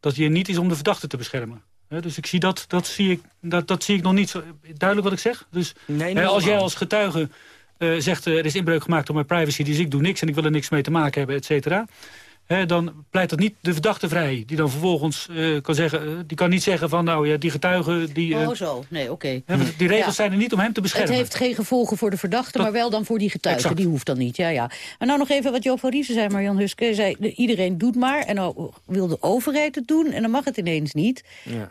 dat je niet is om de verdachte te beschermen. Hè, dus ik zie dat, dat, zie ik, dat, dat zie ik nog niet zo... Duidelijk wat ik zeg? Dus
Nee,
hè,
niet
als jij als getuige eh, zegt... eh, er is inbreuk gemaakt op mijn privacy, dus ik doe niks... en ik wil er niks mee te maken hebben, et cetera... Dan pleit dat niet de verdachte vrij. Die dan vervolgens eh, kan zeggen... eh, die kan niet zeggen van, nou ja, die getuige... Die, eh,
Oh zo, nee, oké.
die regels
Ja.
zijn er niet om hem te beschermen.
Het heeft geen gevolgen voor de verdachte,
Dat-
maar wel dan voor die getuige.
Exact.
Die hoeft dan niet, ja, ja. En nou nog even wat Joop van Riesen zei, Marjan Huske. Zei, de- iedereen doet maar, en nou wil de overheid het doen... en dan mag het ineens niet.
Ja.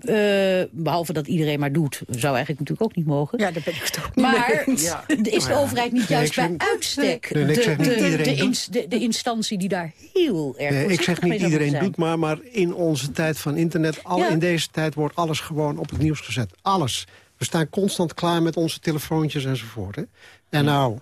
Eh, behalve dat iedereen maar doet, zou eigenlijk natuurlijk ook niet mogen.
Ja, daar ben ik het ook niet
Maar.
Ja.
is de overheid niet juist bij
zeg-
uitstek
Nee, nee, ik
de, de, de, ins- de, de instantie die daar heel erg
Nee, ik zeg niet iedereen doet maar, maar in onze tijd van internet... al
Ja.
in deze tijd wordt alles gewoon op het nieuws gezet. Alles. We staan constant klaar met onze telefoontjes enzovoort. Hè? En nou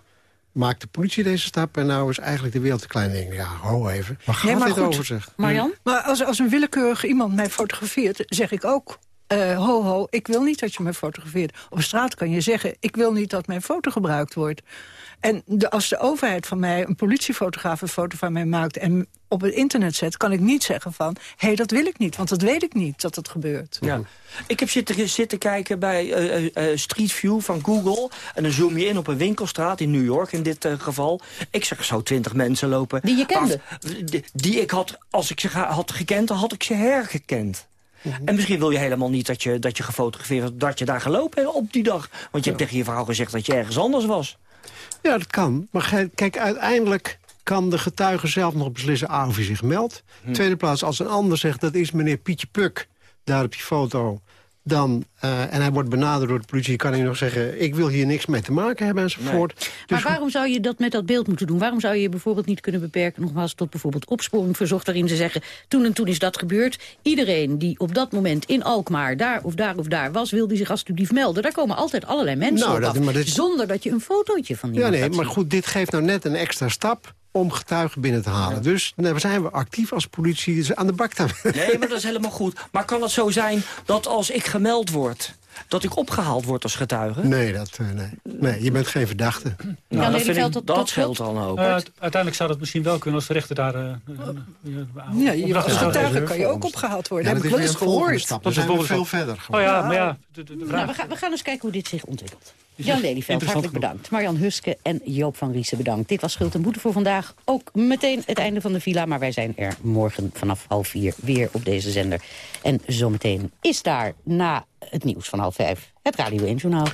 maakt de politie deze stap... en nou is eigenlijk de wereld te klein. En denk ik, ja, ho even. Waar gaat
Nee, maar
dit
goed.
over, zeg?
Marjan?
Maar als, als een willekeurig iemand mij fotografeert, zeg ik ook... eh, ho, ho, ik wil niet dat je mij fotografeert. Op straat kan je zeggen, ik wil niet dat mijn foto gebruikt wordt. En de, als de overheid van mij, een politiefotograaf... een foto van mij maakt en op het internet zet... kan ik niet zeggen van, hé, hey, dat wil ik niet. Want dat weet ik niet, dat dat gebeurt.
Ja. Ik heb zitten, zitten kijken bij eh, eh, eh, Street View van Google. En dan zoom je in op een winkelstraat in New York in dit eh, geval. Ik zeg zo twintig mensen lopen.
Die je kende?
die, die ik had, als ik ze ga- had gekend, dan had ik ze hergekend. En misschien wil je helemaal niet dat je, dat je gefotografeerd dat je daar gelopen hebt op die dag. Want je hebt tegen je vrouw gezegd dat je ergens anders was.
Ja, dat kan. Maar kijk, uiteindelijk kan de getuige zelf nog beslissen... A, of hij zich meldt. Tweede plaats, als een ander zegt... dat is meneer Pietje Puk, daar op die foto... Dan, eh, en hij wordt benaderd door de politie... kan hij nog zeggen, ik wil hier niks mee te maken hebben enzovoort.
Maar
Dus
waarom zou je dat met dat beeld moeten doen? Waarom zou je je bijvoorbeeld niet kunnen beperken... nogmaals tot bijvoorbeeld opsporing verzocht... waarin ze zeggen, toen en toen is dat gebeurd. Iedereen die op dat moment in Alkmaar daar of daar of daar was... wil die zich alsjeblieft melden. Daar komen altijd allerlei mensen
Nou,
op
dat-
af,
maar dit-
Zonder dat je een fotootje van
Ja,
iemand
nee, maar goed, dit geeft nou net een extra stap om getuigen binnen te halen. Dus nou, zijn we actief als politie dus aan de bak. te-
Nee, maar dat is helemaal goed. Maar kan het zo zijn dat als ik gemeld word... dat ik opgehaald word als getuige?
Nee, dat, uh, nee. nee, je bent geen verdachte.
Nou, ja, dat, vind ik, dat, al ook. Uh,
uiteindelijk zou dat misschien wel kunnen als de rechter daar... Uh,
ja, je als getuige kan je ook opgehaald worden. Ja, dat heb ik wel eens gehoord.
Dat is veel verder.
Oh ja, maar ja...
De, nou, we, gaan, we gaan eens kijken hoe dit zich ontwikkelt. Jan Lelyveld, hartelijk bedankt. Marjan Huske en Joop van Riesen bedankt. Dit was Schuld en Boete voor vandaag. Ook meteen het einde van de villa, maar wij zijn er morgen vanaf half vier weer op deze zender. En zometeen is daar na het nieuws van half vijf het Radio 1 Journaal.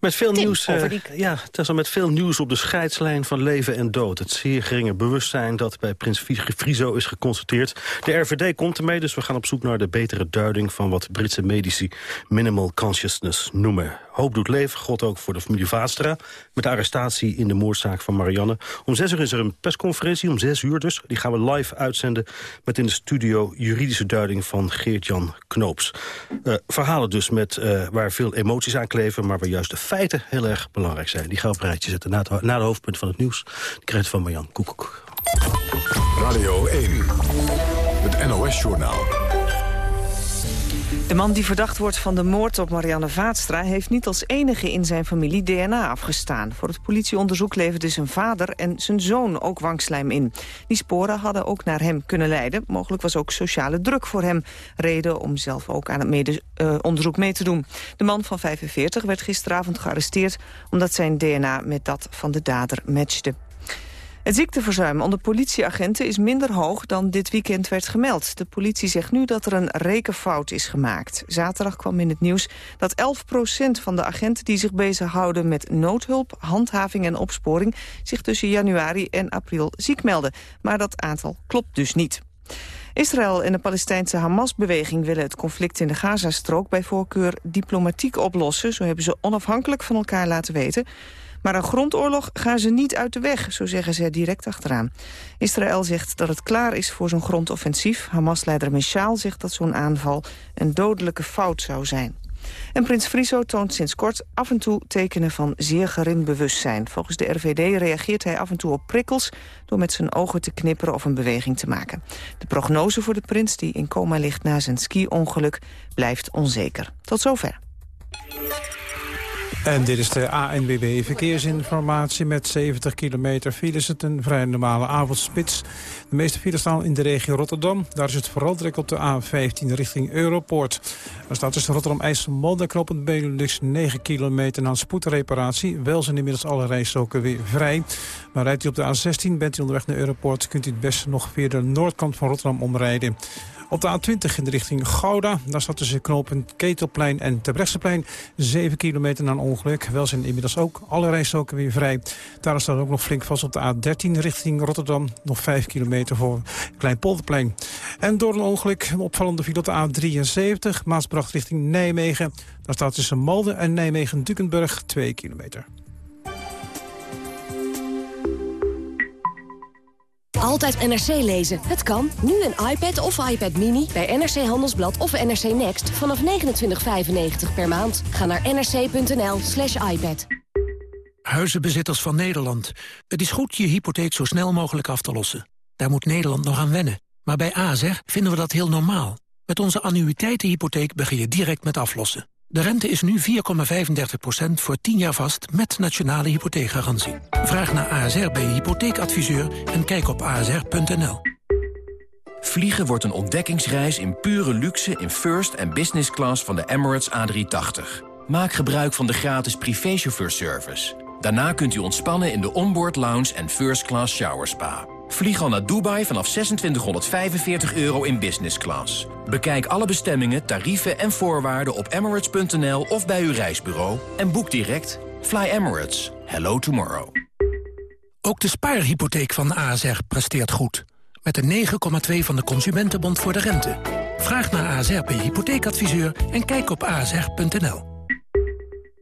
Met veel, nieuws, uh, ja, Tessa, met veel nieuws op de scheidslijn van leven en dood. Het zeer geringe bewustzijn dat bij prins Friso is geconstateerd. De RVD komt ermee, dus we gaan op zoek naar de betere duiding... van wat Britse medici minimal consciousness noemen. Hoop doet leven, God ook voor de familie Vaatstra... met de arrestatie in de moordzaak van Marianne. Om zes uur is er een persconferentie, om zes uur dus. Die gaan we live uitzenden met in de studio juridische duiding van Geert-Jan Knoops. Uh, verhalen dus met, uh, waar veel emoties aan kleven... maar waar juist de feiten heel erg belangrijk zijn. Die gaan we op een rijtje zetten na, het, na de hoofdpunt van het nieuws. Die krijgt van Marjan Koekoek.
Radio 1, het NOS-journaal.
De man die verdacht wordt van de moord op Marianne Vaatstra... heeft niet als enige in zijn familie DNA afgestaan. Voor het politieonderzoek leverden zijn vader en zijn zoon ook wangslijm in. Die sporen hadden ook naar hem kunnen leiden. Mogelijk was ook sociale druk voor hem reden... om zelf ook aan het uh, onderzoek mee te doen. De man van 45 werd gisteravond gearresteerd... omdat zijn DNA met dat van de dader matchte. Het ziekteverzuim onder politieagenten is minder hoog dan dit weekend werd gemeld. De politie zegt nu dat er een rekenfout is gemaakt. Zaterdag kwam in het nieuws dat 11% van de agenten die zich bezighouden met noodhulp, handhaving en opsporing zich tussen januari en april ziek melden. Maar dat aantal klopt dus niet. Israël en de Palestijnse Hamas-beweging willen het conflict in de Gazastrook bij voorkeur diplomatiek oplossen. Zo hebben ze onafhankelijk van elkaar laten weten. Maar een grondoorlog gaan ze niet uit de weg, zo zeggen ze direct achteraan. Israël zegt dat het klaar is voor zo'n grondoffensief. Hamas-leider Meshaal zegt dat zo'n aanval een dodelijke fout zou zijn. En prins Friso toont sinds kort af en toe tekenen van zeer gering bewustzijn. Volgens de RVD reageert hij af en toe op prikkels... door met zijn ogen te knipperen of een beweging te maken. De prognose voor de prins, die in coma ligt na zijn ski-ongeluk... blijft onzeker. Tot zover.
En dit is de ANWB Verkeersinformatie. Met 70 kilometer file is het een vrij normale avondspits. De meeste files staan in de regio Rotterdam. Daar is het vooral druk op de A15 richting Europoort. Er staat tussen Rotterdam-IJsselmonde en Knoppend Benelux 9 kilometer een spoedreparatie. Wel zijn inmiddels alle rijstroken weer vrij. Maar rijdt u op de A16, bent u onderweg naar Europoort... kunt u het beste nog via de noordkant van Rotterdam omrijden. Op de A20 in de richting Gouda. Daar staat tussen knooppunt Ketelplein en Terbrechtseplein 7 kilometer na een ongeluk. Wel zijn inmiddels ook alle rijstroken weer vrij. Daar staat ook nog flink vast op de A13 richting Rotterdam. Nog 5 kilometer voor Kleinpolderplein. En door een ongeluk opvallende file op de A73. Maasbracht richting Nijmegen. Daar staat tussen Malden en Nijmegen-Dukenburg 2 kilometer.
Altijd NRC lezen. Het kan. Nu een iPad of iPad Mini bij NRC Handelsblad of NRC Next vanaf 29,95 per maand. Ga naar nrc.nl slash iPad.
Huizenbezitters van Nederland. Het is goed je hypotheek zo snel mogelijk af te lossen. Daar moet Nederland nog aan wennen. Maar bij AZER vinden we dat heel normaal. Met onze annuïteitenhypotheek begin je direct met aflossen. De rente is nu 4,35% voor 10 jaar vast met nationale hypotheekgarantie. Vraag naar ASR bij hypotheekadviseur en kijk op asr.nl.
Vliegen wordt een ontdekkingsreis in pure luxe in first en business class van de Emirates A380. Maak gebruik van de gratis privéchauffeurservice. Daarna kunt u ontspannen in de onboard lounge en first class shower spa. Vlieg al naar Dubai vanaf 2645 euro in business class. Bekijk alle bestemmingen, tarieven en voorwaarden op emirates.nl of bij uw reisbureau en boek direct. Fly Emirates. Hello tomorrow.
Ook de spaarhypotheek van ASR presteert goed. Met een 9,2 van de Consumentenbond voor de rente. Vraag naar ASR bij hypotheekadviseur en kijk op asr.nl.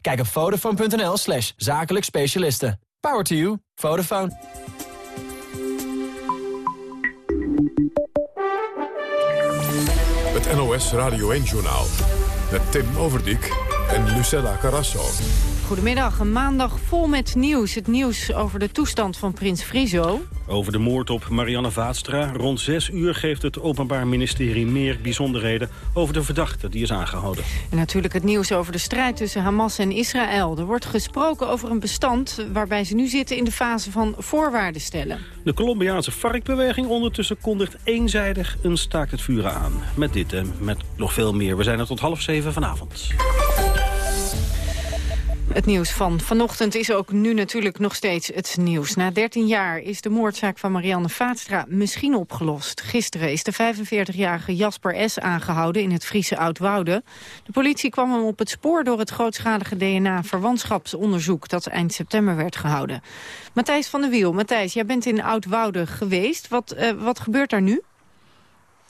Kijk op vodafone.nl slash zakelijk specialisten. Power to you. Vodafone.
Het NOS Radio 1-journaal. Met Tim Overdijk en Lucella Carrasso.
Goedemiddag, een maandag vol met nieuws. Het nieuws over de toestand van prins Friso.
Over de moord op Marianne Vaatstra. Rond zes uur geeft het Openbaar Ministerie meer bijzonderheden... over de verdachte die is aangehouden.
En natuurlijk het nieuws over de strijd tussen Hamas en Israël. Er wordt gesproken over een bestand waarbij ze nu zitten in de fase van voorwaarden stellen.
De Colombiaanse FARC-beweging ondertussen kondigt eenzijdig een staakt het vuren aan. Met dit en met nog veel meer. We zijn er tot half zeven vanavond.
Het nieuws van vanochtend is ook nu natuurlijk nog steeds het nieuws. Na 13 jaar is de moordzaak van Marianne Vaatstra misschien opgelost. Gisteren is de 45-jarige Jasper S. aangehouden in het Friese Oudwoude. De politie kwam hem op het spoor door het grootschalige DNA-verwantschapsonderzoek... dat eind september werd gehouden. Matthijs van der Wiel, Matthijs, jij bent in Oudwoude geweest. Wat, uh, wat gebeurt daar nu?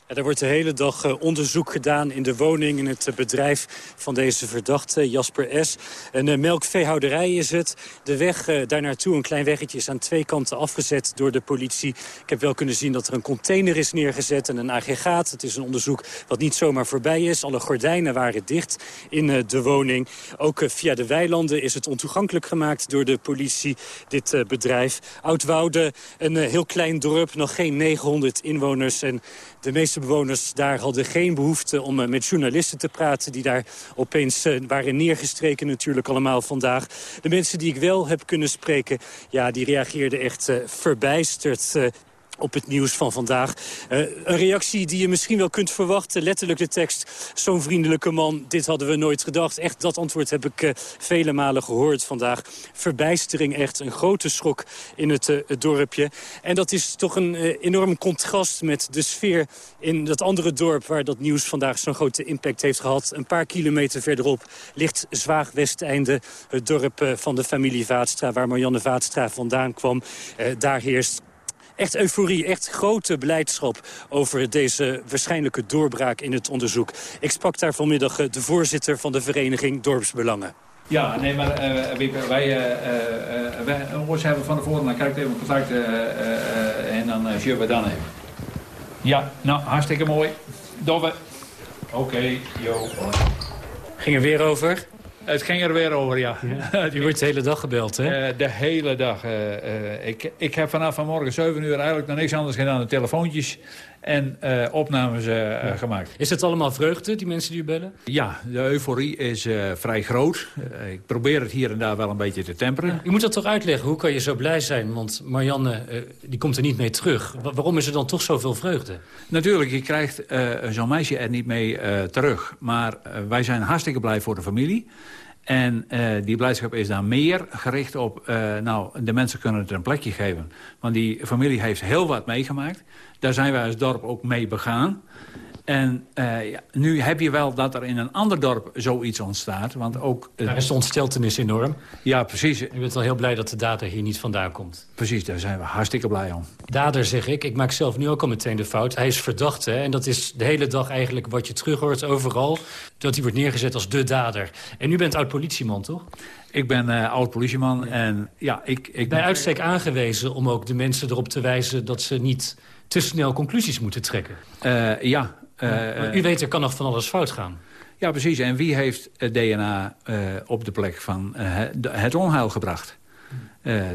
Er wordt de hele dag eh, onderzoek gedaan in de woning, in het eh, bedrijf van deze verdachte, Jasper S. Een uh, melkveehouderij is het. De weg daar naartoe, een klein weggetje, is aan twee kanten afgezet door de politie. Ik heb wel kunnen zien dat er een container is neergezet en een aggregaat. Het is een onderzoek wat niet zomaar voorbij is. Alle gordijnen waren dicht in de woning. Ook via de weilanden is het ontoegankelijk gemaakt door de politie, dit bedrijf. Oudwoude, een heel klein dorp, nog geen 900 inwoners en de meeste bewoners daar hadden geen behoefte om eh, met journalisten te praten... die daar opeens eh, waren neergestreken natuurlijk allemaal vandaag. De mensen die ik wel heb kunnen spreken, ja, die reageerden echt uh, verbijsterd op het nieuws van vandaag. Uh, een reactie die je misschien wel kunt verwachten. Letterlijk de tekst, zo'n vriendelijke man, dit hadden we nooit gedacht. Echt, dat antwoord heb ik uh, vele malen gehoord vandaag. Verbijstering echt, een grote schok in het, uh, het dorpje. En dat is toch een enorm contrast met de sfeer in dat andere dorp... waar dat nieuws vandaag zo'n grote impact heeft gehad. Een paar kilometer verderop ligt Zwaag Westeinde, het dorp van de familie Vaatstra... waar Marianne Vaatstra vandaan kwam. daar heerst echt euforie, echt grote blijdschap over deze waarschijnlijke doorbraak in het onderzoek. Ik sprak daar vanmiddag eh, de voorzitter van de vereniging Dorpsbelangen.
Ja, nee, maar uh, wij, uh, uh, wij hebben van tevoren, dan krijg ik even contact en dan zullen we dan even. Ja, nou, hartstikke mooi. Dobbe. Oké, okay, yo.
Ging er weer over?
Het ging er weer over, ja.
ja. [laughs] Je wordt de hele dag gebeld, hè?
Uh, de hele dag. Uh, uh, ik, ik heb vanaf vanmorgen 7 uur eigenlijk nog niks anders gedaan dan telefoontjes en opnames ja. gemaakt.
Is het allemaal vreugde, die mensen die u bellen?
Ja, de euforie is vrij groot. ik probeer het hier en daar wel een beetje te temperen. Ja.
U moet dat toch uitleggen, hoe kan je zo blij zijn? Want Marianne, die komt er niet mee terug. waarom is er dan toch zoveel vreugde?
Natuurlijk, je krijgt zo'n meisje er niet mee terug. Maar wij zijn hartstikke blij voor de familie. En uh, die blijdschap is dan meer gericht op... Uh, nou, de mensen kunnen het een plekje geven. Want die familie heeft heel wat meegemaakt. Daar zijn wij als dorp ook mee begaan. En uh, ja, nu heb je wel dat er in een ander dorp zoiets ontstaat. Want ook,
uh, daar is de ontsteltenis enorm.
Ja, precies.
U bent wel heel blij dat de dader hier niet vandaan komt.
Precies, daar zijn we hartstikke blij om.
Dader zeg ik. Ik maak zelf nu ook al meteen de fout. Hij is verdacht, hè. En dat is de hele dag eigenlijk wat je terug hoort overal. Dat hij wordt neergezet als de dader. En u bent oud-politieman, toch?
Ik ben uh, oud-politieman en ja, ik... ik
Bij uitstek aangewezen om ook de mensen erop te wijzen... dat ze niet te snel conclusies moeten trekken.
Uh, ja,
uh, u weet, er kan nog van alles fout gaan.
Ja, precies. En wie heeft het DNA uh, op de plek van uh, het onheil gebracht?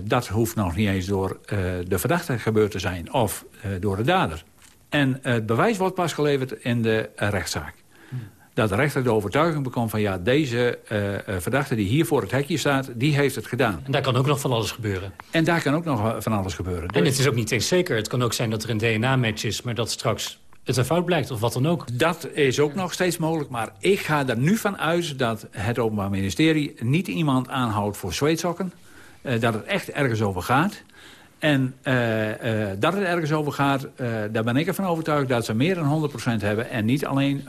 dat hoeft nog niet eens door de verdachte gebeurd te zijn of door de dader. En het bewijs wordt pas geleverd in de rechtszaak. Dat de rechter de overtuiging bekomt van ja, deze verdachte die hier voor het hekje staat, die heeft het gedaan.
En daar kan ook nog van alles gebeuren.
En daar kan ook nog van alles gebeuren.
En het is ook niet eens zeker. Het kan ook zijn dat er een DNA-match is, maar dat straks
het een fout blijkt of wat dan ook.
Dat is ook nog steeds mogelijk, maar ik ga er nu van uit... dat het Openbaar Ministerie niet iemand aanhoudt voor zweetsokken. Uh, dat het echt ergens over gaat. En uh, uh, dat het ergens over gaat, daar ben ik ervan overtuigd... dat ze meer dan 100% hebben en niet alleen 100%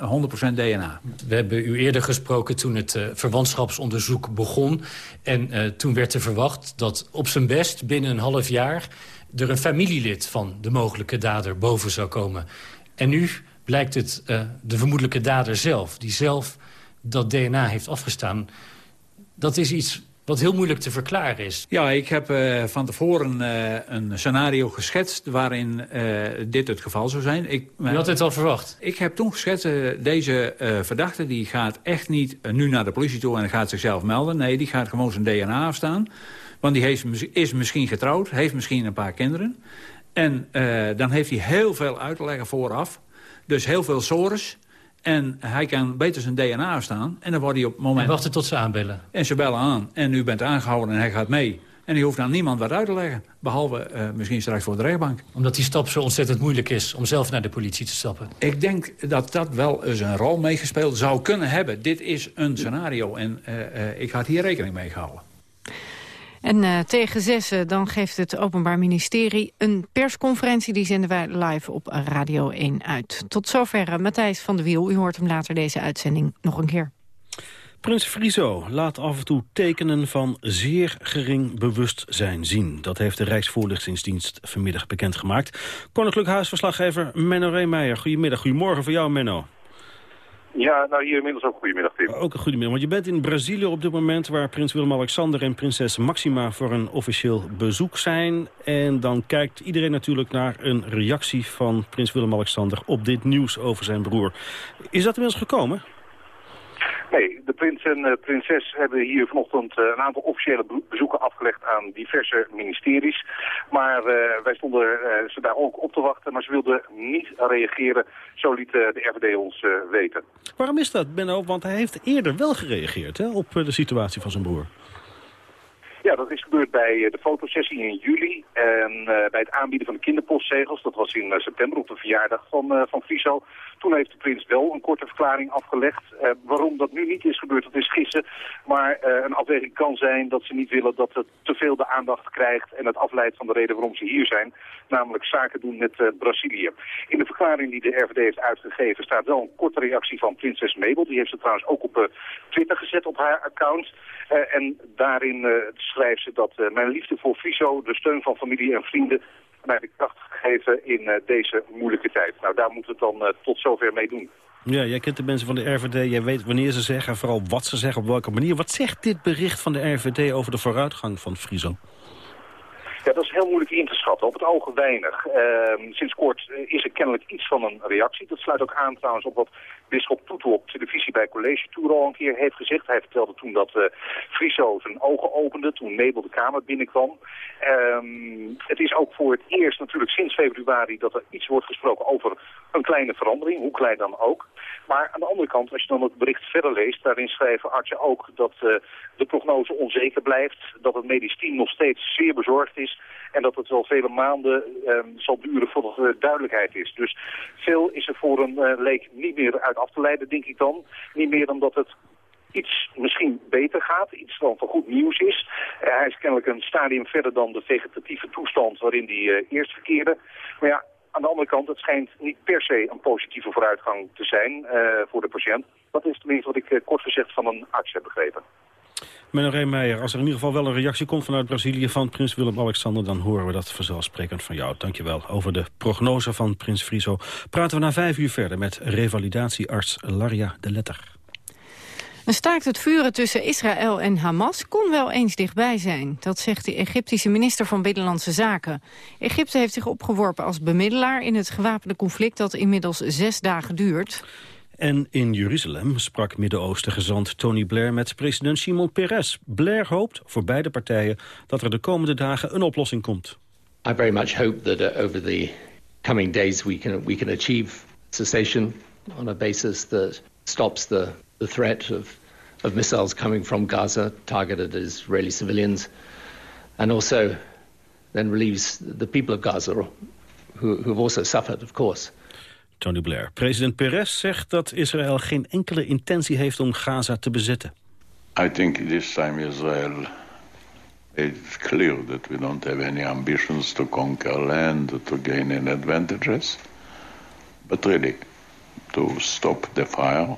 DNA.
We hebben u eerder gesproken toen het verwantschapsonderzoek begon. En toen werd er verwacht dat op zijn best binnen een half jaar... er een familielid van de mogelijke dader boven zou komen. En nu blijkt het de vermoedelijke dader zelf... die zelf dat DNA heeft afgestaan. Dat is iets wat heel moeilijk te verklaren is.
Ja, ik heb uh, van tevoren uh, een scenario geschetst waarin uh, dit het geval zou zijn. Ik,
U had het al verwacht?
Ik heb toen geschetst, deze verdachte die gaat echt niet nu naar de politie toe en gaat zichzelf melden. Nee, die gaat gewoon zijn DNA afstaan. Want die heeft, is misschien getrouwd, heeft misschien een paar kinderen. En dan heeft hij heel veel uit te leggen vooraf. Dus heel veel sores. En hij kan beter zijn DNA staan. En dan wordt hij op het moment...
En wachten tot ze aanbellen.
En ze bellen aan. En u bent aangehouden en hij gaat mee. En die hoeft aan niemand wat uit te leggen. Behalve uh, misschien straks voor de rechtbank.
Omdat die stap zo ontzettend moeilijk is om zelf naar de politie te stappen.
Ik denk dat dat wel eens een rol meegespeeld zou kunnen hebben. Dit is een scenario en uh, uh, ik had hier rekening mee gehouden.
En uh, tegen zessen dan geeft het Openbaar Ministerie een persconferentie. Die zenden wij live op Radio 1 uit. Tot zover uh, Matthijs van de Wiel. U hoort hem later deze uitzending nog een keer.
Prins Friso laat af en toe tekenen van zeer gering bewustzijn zien. Dat heeft de Rijksvoorlichtingsdienst vanmiddag bekendgemaakt. Koninklijk Huisverslaggever Menno Reemeijer. Goedemiddag, goedemorgen voor jou Menno.
Ja, nou hier inmiddels ook goedemiddag, Tim.
Ook een goedemiddag, want je bent in Brazilië op dit moment... waar prins Willem-Alexander en prinses Maxima voor een officieel bezoek zijn. En dan kijkt iedereen natuurlijk naar een reactie van prins Willem-Alexander... op dit nieuws over zijn broer. Is dat inmiddels gekomen?
Nee, de prins en uh, prinses hebben hier vanochtend uh, een aantal officiële bezoeken afgelegd aan diverse ministeries. Maar uh, wij stonden ze daar ook op te wachten, maar ze wilden niet reageren. Zo liet de RVD ons weten.
Waarom is dat, Benno? Want hij heeft eerder wel gereageerd hè, op de situatie van zijn broer.
Ja, dat is gebeurd bij de fotosessie in juli en uh, bij het aanbieden van de kinderpostzegels. Dat was in uh, september op de verjaardag van, uh, van Friso. Toen heeft de prins wel een korte verklaring afgelegd. waarom dat nu niet is gebeurd, dat is gissen. Maar een afweging kan zijn dat ze niet willen dat het te veel de aandacht krijgt... en het afleidt van de reden waarom ze hier zijn. Namelijk zaken doen met Brazilië. In de verklaring die de RVD heeft uitgegeven staat wel een korte reactie van prinses Mabel. Die heeft ze trouwens ook op Twitter gezet op haar account. en daarin schrijft ze dat uh, mijn liefde voor Friso, de steun van familie en vrienden, mij de kracht gegeven in uh, deze moeilijke tijd. Nou, daar moeten we het dan uh, tot zover mee doen.
Ja, jij kent de mensen van de RVD, jij weet wanneer ze zeggen, vooral wat ze zeggen, op welke manier. Wat zegt dit bericht van de RVD over de vooruitgang van Friso?
Ja, dat is heel moeilijk in te schatten. Op het oog weinig. Uh, sinds kort is er kennelijk iets van een reactie. Dat sluit ook aan trouwens op wat Bisschop Toetel op televisie bij College Tour al een keer heeft gezegd. Hij vertelde toen dat uh, Friso zijn ogen opende toen Nebel de Kamer binnenkwam. Um, het is ook voor het eerst natuurlijk sinds februari dat er iets wordt gesproken over een kleine verandering, hoe klein dan ook. Maar aan de andere kant, als je dan het bericht verder leest, daarin schrijven artsen ook dat uh, de prognose onzeker blijft, dat het medisch team nog steeds zeer bezorgd is en dat het wel vele maanden um, zal duren voordat er duidelijkheid is. Dus veel is er voor een uh, leek niet meer uit af te leiden, denk ik dan. Niet meer dan dat het iets misschien beter gaat, iets dan van goed nieuws is. Uh, hij is kennelijk een stadium verder dan de vegetatieve toestand waarin hij uh, eerst verkeerde. Maar ja, aan de andere kant, het schijnt niet per se een positieve vooruitgang te zijn uh, voor de patiënt. Dat is tenminste wat ik kort gezegd van een arts heb begrepen.
Menno Reemeijer, als er in ieder geval wel een reactie komt vanuit Brazilië van prins Willem-Alexander... dan horen we dat vanzelfsprekend van jou. Dankjewel. Over de prognose van prins Friso praten we na vijf uur verder... met revalidatiearts Laria de Letter.
Een staakt het vuren tussen Israël en Hamas kon wel eens dichtbij zijn. Dat zegt de Egyptische minister van Binnenlandse Zaken. Egypte heeft zich opgeworpen als bemiddelaar in het gewapende conflict... dat inmiddels zes dagen duurt.
En in Jeruzalem sprak Midden-Oosten gezant Tony Blair met president Shimon Peres. Blair hoopt voor beide partijen dat er de komende dagen een oplossing komt.
I very much hope that uh, over the coming days we can we can achieve cessation on a basis that stops the the threat of of missiles coming from Gaza targeted at Israeli civilians and also then relieves the people of Gaza who who have also suffered of course.
Tony Blair. President Perez zegt dat Israël geen enkele intentie heeft om Gaza te bezetten.
I think this time Israel it's clear that we don't have any ambitions to conquer land, to gain any advantages, but really to stop the fire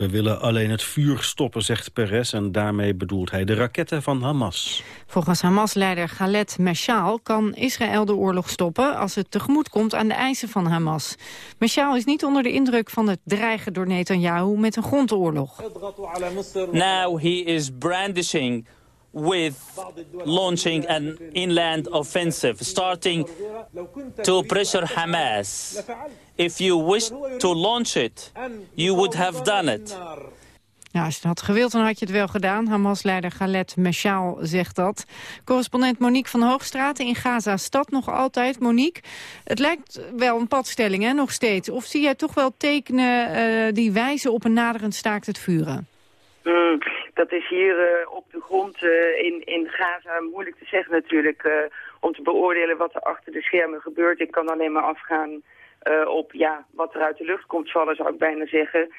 we willen alleen het vuur stoppen, zegt Peres, en daarmee bedoelt hij de raketten van Hamas.
Volgens Hamas-leider Khaled Meshal kan Israël de oorlog stoppen... als het tegemoet komt aan de eisen van Hamas. Meshal is niet onder de indruk van het dreigen door Netanyahu met een grondoorlog.
Now he is brandishing with launching an inland offensive, starting to pressure Hamas. If you wish to launch it, you would have done it.
Ja, als je het had gewild, dan had je het wel gedaan. Hamas-leider Galet Meshal zegt dat. Correspondent Monique van Hoogstraat in Gaza-stad nog altijd. Monique, het lijkt wel een padstelling, hè, nog steeds. Of zie jij toch wel tekenen uh, die wijzen op een naderend staakt het vuren?
Mm, dat is hier uh, op de grond uh, in, in Gaza moeilijk te zeggen natuurlijk. Uh, om te beoordelen wat er achter de schermen gebeurt. Ik kan alleen maar afgaan op ja, wat er uit de lucht komt vallen, zou ik bijna zeggen.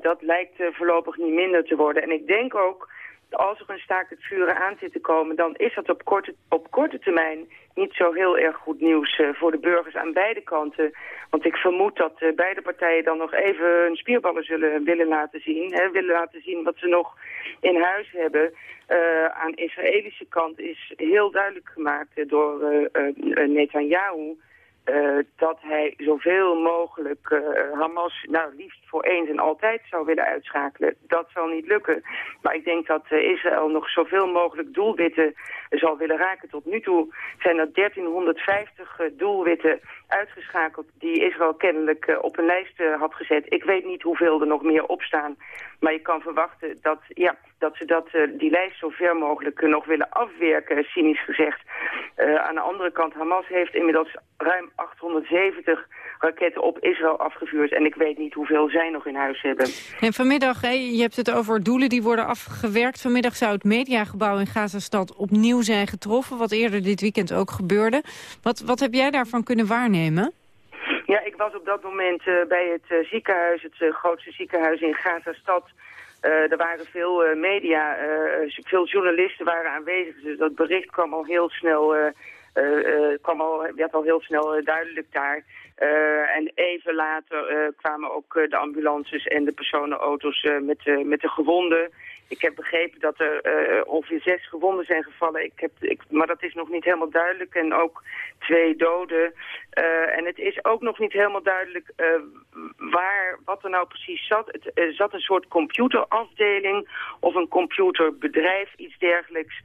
dat lijkt voorlopig niet minder te worden. En ik denk ook als er een staakt het vuren aan zit te komen... dan is dat op korte, op korte termijn niet zo heel erg goed nieuws uh, voor de burgers aan beide kanten. Want ik vermoed dat uh, beide partijen dan nog even hun spierballen zullen willen laten zien. Hè, willen laten zien wat ze nog in huis hebben. Uh, aan de Israëlische kant is heel duidelijk gemaakt door Netanyahu uh, dat hij zoveel mogelijk uh, Hamas nou liefst voor eens en altijd zou willen uitschakelen. Dat zal niet lukken. Maar ik denk dat uh, Israël nog zoveel mogelijk doelwitten zal willen raken. Tot nu toe zijn er 1350 doelwitten uitgeschakeld die Israël kennelijk op een lijst had gezet. Ik weet niet hoeveel er nog meer opstaan. Maar je kan verwachten dat, ja, dat ze dat, die lijst zo ver mogelijk nog willen afwerken, cynisch gezegd. aan de andere kant, Hamas heeft inmiddels ruim 870 raketten op Israël afgevuurd. En ik weet niet hoeveel zij nog in huis hebben.
En vanmiddag, je hebt het over doelen die worden afgewerkt. Vanmiddag zou het mediagebouw in Gazastad opnieuw zijn getroffen. Wat eerder dit weekend ook gebeurde. Wat, wat heb jij daarvan kunnen waarnemen?
Ja, ik was op dat moment uh, bij het uh, ziekenhuis, het uh, grootste ziekenhuis in Gazastad. er waren veel media, veel journalisten waren aanwezig. Dus dat bericht kwam al heel snel kwam al, werd al heel snel duidelijk daar. en even later kwamen ook de ambulances en de personenauto's met, met de gewonden. Ik heb begrepen dat er uh, ongeveer zes gewonden zijn gevallen. Ik heb, ik, maar dat is nog niet helemaal duidelijk. En ook twee doden. Uh, en het is ook nog niet helemaal duidelijk uh, waar, wat er nou precies zat. Het zat een soort computerafdeling of een computerbedrijf, iets dergelijks.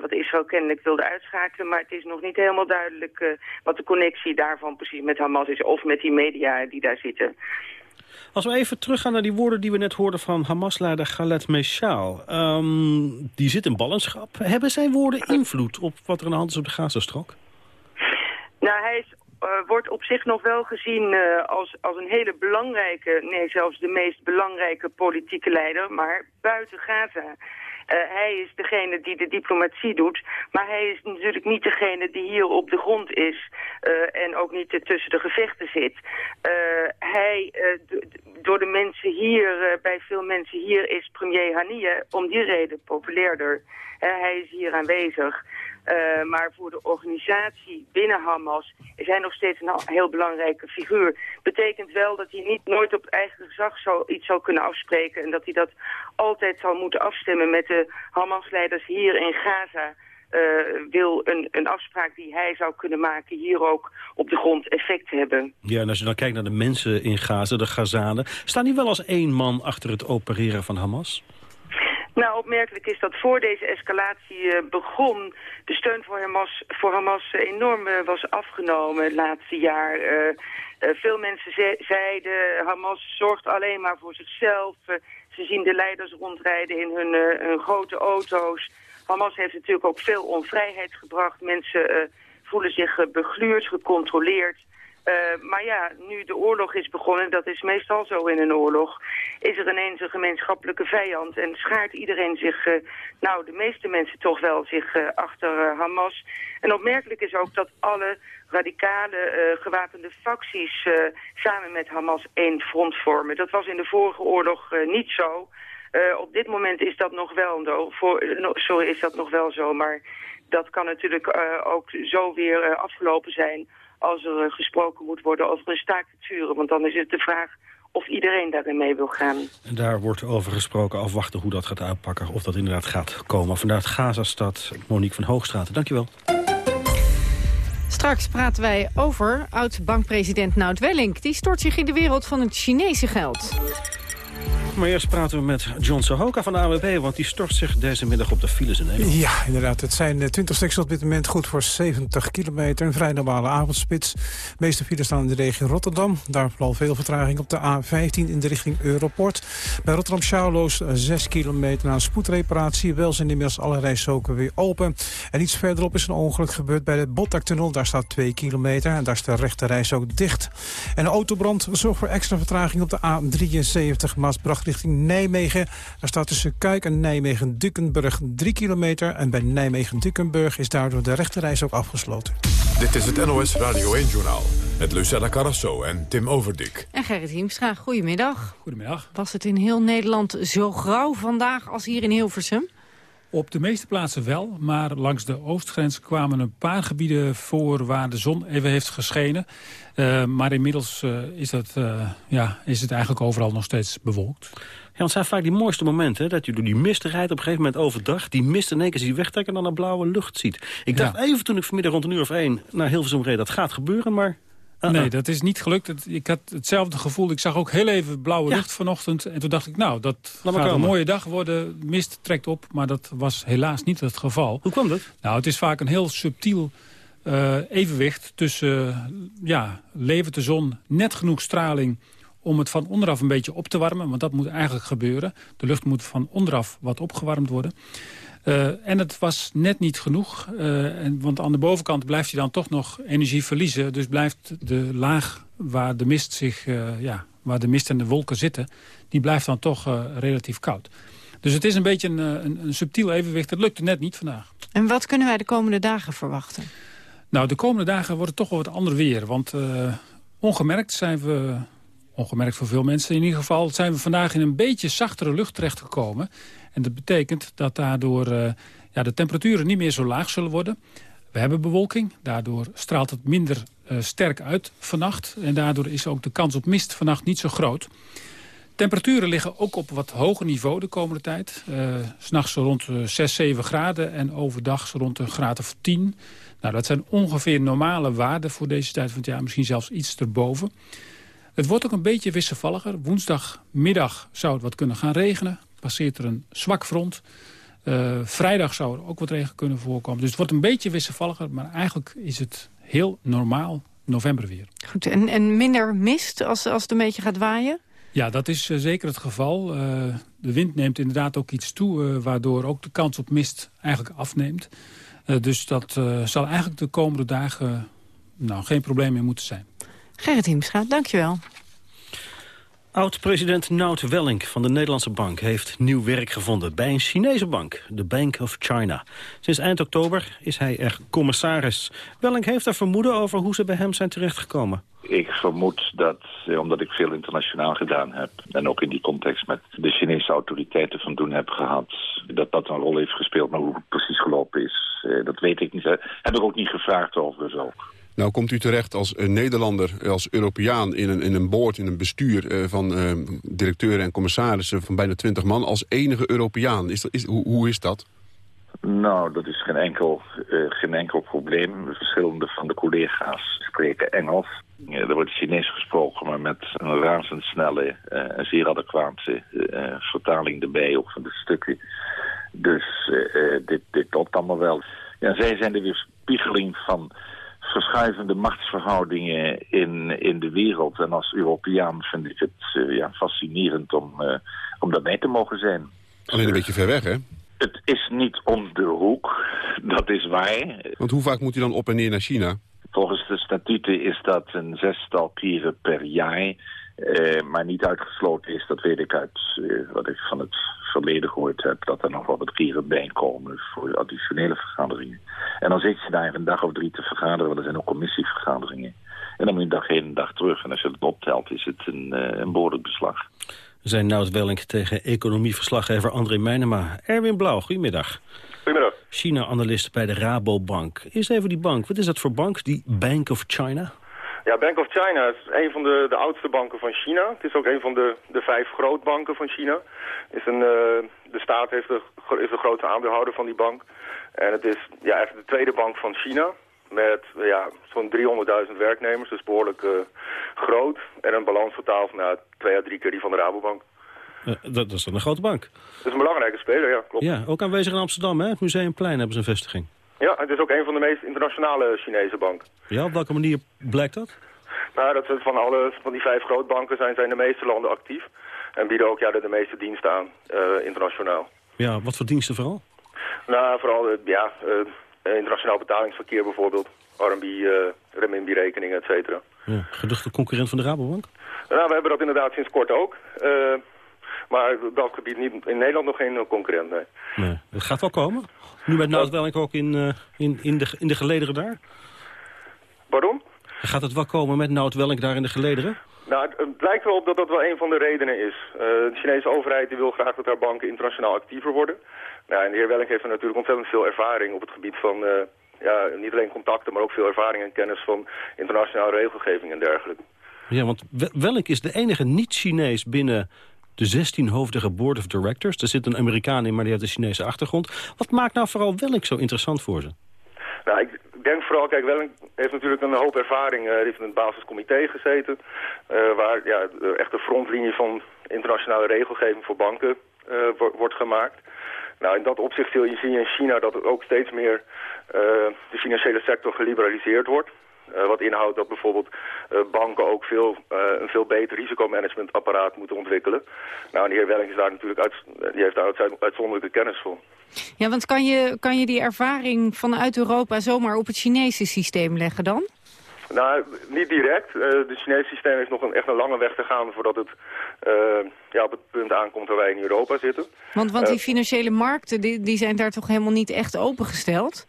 wat Israël kennelijk wilde uitschakelen. Maar het is nog niet helemaal duidelijk wat de connectie daarvan precies met Hamas is. Of met die media die daar zitten.
Als we even teruggaan naar die woorden die we net hoorden van Hamas-leider Khaled Meshal. Um, die zit in ballingschap. Hebben zijn woorden invloed op wat er aan de hand is op de Gazastrook?
Nou, hij is, uh, wordt op zich nog wel gezien uh, als, als een hele belangrijke, nee zelfs de meest belangrijke politieke leider, maar buiten Gaza. Uh, hij is degene die de diplomatie doet. Maar hij is natuurlijk niet degene die hier op de grond is. Uh, en ook niet tussen de gevechten zit. Uh, hij, door de mensen hier, bij veel mensen hier, is premier Haniyeh om die reden populairder. hij is hier aanwezig. Maar voor de organisatie binnen Hamas is hij nog steeds een heel belangrijke figuur. Betekent wel dat hij niet nooit op eigen gezag iets zou kunnen afspreken... en dat hij dat altijd zal moeten afstemmen met de Hamas-leiders hier in Gaza... Uh, wil een, een afspraak die hij zou kunnen maken hier ook op de grond effect hebben.
Ja, en als je dan kijkt naar de mensen in Gaza, de Gazanen... staan die wel als één man achter het opereren van Hamas?
Nou, opmerkelijk is dat voor deze escalatie uh, begon... de steun voor Hamas, voor Hamas enorm uh, was afgenomen het laatste jaar. Veel mensen ze zeiden, Hamas zorgt alleen maar voor zichzelf. Ze zien de leiders rondrijden in hun, hun, grote auto's. Hamas heeft natuurlijk ook veel onvrijheid gebracht. Mensen voelen zich begluurd, gecontroleerd. Maar ja, nu de oorlog is begonnen, dat is meestal zo in een oorlog, is er ineens een gemeenschappelijke vijand en schaart iedereen zich, nou de meeste mensen toch wel, zich achter Hamas. En opmerkelijk is ook dat alle radicale gewapende facties samen met Hamas één front vormen. Dat was in de vorige oorlog niet zo. op dit moment is dat nog wel voor, sorry, is dat nog wel zo, maar dat kan natuurlijk ook zo weer afgelopen zijn als er eh, gesproken moet worden over een staakt het vuren. Want dan is het de vraag of iedereen daarin mee wil gaan.
En daar wordt over gesproken, afwachten hoe dat gaat uitpakken. Of dat inderdaad gaat komen. Vandaar Gazastad, Monique van Hoogstraat. Dankjewel.
Straks praten wij over oud-bankpresident Nout Welling. Die stort zich in de wereld van het Chinese geld.
Maar eerst praten we met John Sohoka van de AWB... want die stort zich deze middag op de files in Nederland.
Ja, inderdaad. Het zijn 20 eh, stuks op dit moment goed voor 70 kilometer. Een vrij normale avondspits. De meeste files staan in de regio Rotterdam. Daar vooral veel vertraging op de A15 in de richting Europort. Bij Rotterdam-Schouwloos 6 kilometer na een spoedreparatie. Wel zijn inmiddels alle rijstroken weer open. En iets verderop is een ongeluk gebeurd bij de Botlektunnel. Daar staat 2 kilometer en daar is de rechte reis ook dicht. En de autobrand zorgt voor extra vertraging op de A73 Maasbracht richting Nijmegen. Daar staat tussen Kuik en Nijmegen-Dukkenburg 3 kilometer. En bij Nijmegen-Dukkenburg is daardoor de rechterreis ook afgesloten.
Dit is het NOS Radio 1-journaal. Met Lucella Carrasso en Tim Overdik.
En Gerrit Hiemstra, goedemiddag.
Goedemiddag.
Was het in heel Nederland zo grauw vandaag als hier in Hilversum?
Op de meeste plaatsen wel, maar langs de oostgrens kwamen een paar gebieden voor waar de zon even heeft geschenen. Uh, maar inmiddels uh, is, dat, uh, ja, is het eigenlijk overal nog steeds bewolkt. Ja,
want het zijn vaak die mooiste momenten, hè, dat je door die mistigheid op een gegeven moment overdag, die mist in één keer ziet wegtrekken en dan een blauwe lucht ziet. Ik dacht ja. even toen ik vanmiddag rond een uur of één naar Hilversum reed, dat gaat gebeuren, maar
Nee, dat is niet gelukt. Ik had hetzelfde gevoel. Ik zag ook heel even blauwe ja. lucht vanochtend. En toen dacht ik, nou, dat gaat een mooie dag worden. Mist trekt op, maar dat was helaas niet het geval.
Hoe kwam dat?
Nou, het is vaak een heel subtiel uh, evenwicht tussen... Ja, levert de zon net genoeg straling om het van onderaf een beetje op te warmen. Want dat moet eigenlijk gebeuren. De lucht moet van onderaf wat opgewarmd worden. Uh, en het was net niet genoeg, uh, en, want aan de bovenkant blijft hij dan toch nog energie verliezen. Dus blijft de laag waar de mist, zich, ja, waar de mist en de wolken zitten, die blijft dan toch relatief koud. Dus het is een beetje een, een, een subtiel evenwicht. Het lukte net niet vandaag.
En wat kunnen wij de komende dagen verwachten?
Nou, de komende dagen wordt het toch wel wat ander weer. Want ongemerkt zijn we ongemerkt voor veel mensen in ieder geval... zijn we vandaag in een beetje zachtere lucht terechtgekomen. En dat betekent dat daardoor uh, ja, de temperaturen niet meer zo laag zullen worden. We hebben bewolking, daardoor straalt het minder uh, sterk uit vannacht. En daardoor is ook de kans op mist vannacht niet zo groot. Temperaturen liggen ook op wat hoger niveau de komende tijd. Uh, S'nachts rond 6, 7 graden en overdag rond een graad of 10. Nou, dat zijn ongeveer normale waarden voor deze tijd van het jaar. Misschien zelfs iets erboven. Het wordt ook een beetje wisselvalliger. Woensdagmiddag zou het wat kunnen gaan regenen passeert er een zwak front. Uh, vrijdag zou er ook wat regen kunnen voorkomen. Dus het wordt een beetje wisselvalliger, maar eigenlijk is het heel normaal novemberweer.
Goed, en, en minder mist als, als het een beetje gaat waaien?
Ja, dat is uh, zeker het geval. Uh, de wind neemt inderdaad ook iets toe, waardoor ook de kans op mist eigenlijk afneemt. Dus dat zal eigenlijk de komende dagen nou, geen probleem meer moeten zijn.
Gerrit Hiemstra, dankjewel.
Oud-president Nout Welling van de Nederlandse Bank heeft nieuw werk gevonden bij een Chinese bank, de Bank of China. Sinds eind oktober is hij er commissaris. Welling heeft er vermoeden over hoe ze bij hem zijn terechtgekomen.
Ik vermoed dat, eh, omdat ik veel internationaal gedaan heb... en ook in die context met de Chinese autoriteiten van doen heb gehad... dat dat een rol heeft gespeeld, maar hoe het precies gelopen is... Eh, dat weet ik niet. Heb ik ook niet gevraagd overigens ook.
Nou komt u terecht als Nederlander, als Europeaan in een, in een board, in een bestuur eh, van uh, directeuren en commissarissen van bijna twintig man als enige Europeaan. Is dat, is, hoe, hoe is dat?
Nou, dat is geen enkel, uh, geen enkel probleem. Verschillende van de collega's spreken Engels. Er wordt Chinees gesproken, maar met een razendsnelle en zeer adequate vertaling erbij, ook van de stukken. Dus dit, dit klopt allemaal wel. Ja, zij zijn de weerspiegeling van verschuivende machtsverhoudingen in, in de wereld. En als Europeaan vind ik het uh, ja, fascinerend om, uh, om daarbij te mogen zijn.
Alleen een beetje ver weg, hè?
Het is niet om de hoek, dat is waar.
Want hoe vaak moet u dan op en neer naar China?
volgens de statuten is dat een zestal keren per jaar. Eh, maar niet uitgesloten is, dat weet ik uit eh, wat ik van het verleden gehoord heb... dat er nog wel wat keren bij komen voor additionele vergaderingen. En dan zit je daar een dag of drie te vergaderen, want er zijn ook commissievergaderingen. En dan moet je een dag heen en dag terug. En als je het optelt, is het een, uh, een behoorlijk beslag.
Zijn Nout Wellink tegen economieverslaggever André Meijnema. Erwin Blauw, goedemiddag.
Goedemiddag.
China-analyst bij de Rabobank. Eerst even die bank. Wat is dat voor bank, die Bank of China?
Ja, Bank of China is een van de, de oudste banken van China. Het is ook een van de, de vijf grootbanken van China. Is een, uh, de staat heeft de, is de grootste aandeelhouder van die bank. En het is ja, eigenlijk de tweede bank van China. Met ja, zo'n 300.000 werknemers, dus behoorlijk uh, groot. En een balanstotaal van nou, twee à drie keer die van de Rabobank.
Uh, dat, dat, is dan een grote bank.
Dat is een belangrijke speler, ja, klopt.
Ja, ook aanwezig in Amsterdam, hè? Het Museumplein hebben ze een vestiging.
Ja, het is ook een van de meest internationale Chinese banken.
Ja, op welke manier blijkt dat?
Nou, dat van, alle, van die vijf grootbanken zijn, zijn de meeste landen actief. En bieden ook ja, de, de meeste diensten aan, uh, internationaal.
Ja, wat voor diensten vooral?
Nou, vooral uh, ja, uh, internationaal betalingsverkeer bijvoorbeeld. RMB, renminbi-rekeningen, et cetera.
Ja, geduchte concurrent van de Rabobank?
Nou, we hebben dat inderdaad sinds kort ook. maar op dat gebied niet, in Nederland nog geen concurrent, nee.
nee. Het gaat wel komen? Nu met Noordwelling ook in, in, in, de, in de gelederen daar?
Pardon?
Gaat het wel komen met Noordwelling daar in de gelederen?
Nou, het, het, lijkt wel op dat dat wel een van de redenen is. Uh, de Chinese overheid die wil graag dat haar banken internationaal actiever worden. Nou, en de heer Welling heeft er natuurlijk ontzettend veel ervaring op het gebied van... Uh, ja, niet alleen contacten, maar ook veel ervaring en kennis van internationale regelgeving en dergelijke.
Ja, want Welling is de enige niet-Chinees binnen de 16-hoofdige Board of Directors. Er zit een Amerikaan in, maar die heeft een Chinese achtergrond. Wat maakt nou vooral Welling zo interessant voor ze?
Nou, ik denk vooral, kijk, Welling heeft natuurlijk een hoop ervaring. Hij uh, heeft in het basiscomité gezeten, uh, waar ja, echt de frontlinie van internationale regelgeving voor banken uh, wordt gemaakt. Nou, in dat opzicht zie je in China dat ook steeds meer de financiële sector geliberaliseerd wordt. Uh, wat inhoudt dat bijvoorbeeld uh, banken ook veel, uh, een veel beter risicomanagementapparaat moeten ontwikkelen. Nou, en de heer Welling is daar natuurlijk uit, die heeft daar uit, uitzonderlijke kennis voor.
Ja, want kan je, kan je die ervaring vanuit Europa zomaar op het Chinese systeem leggen dan?
Nou, niet direct. het Chinese systeem heeft nog een, echt een lange weg te gaan voordat het ja, op het punt aankomt waar wij in Europa zitten.
Want, want die financiële markten die, die zijn daar toch helemaal niet echt opengesteld?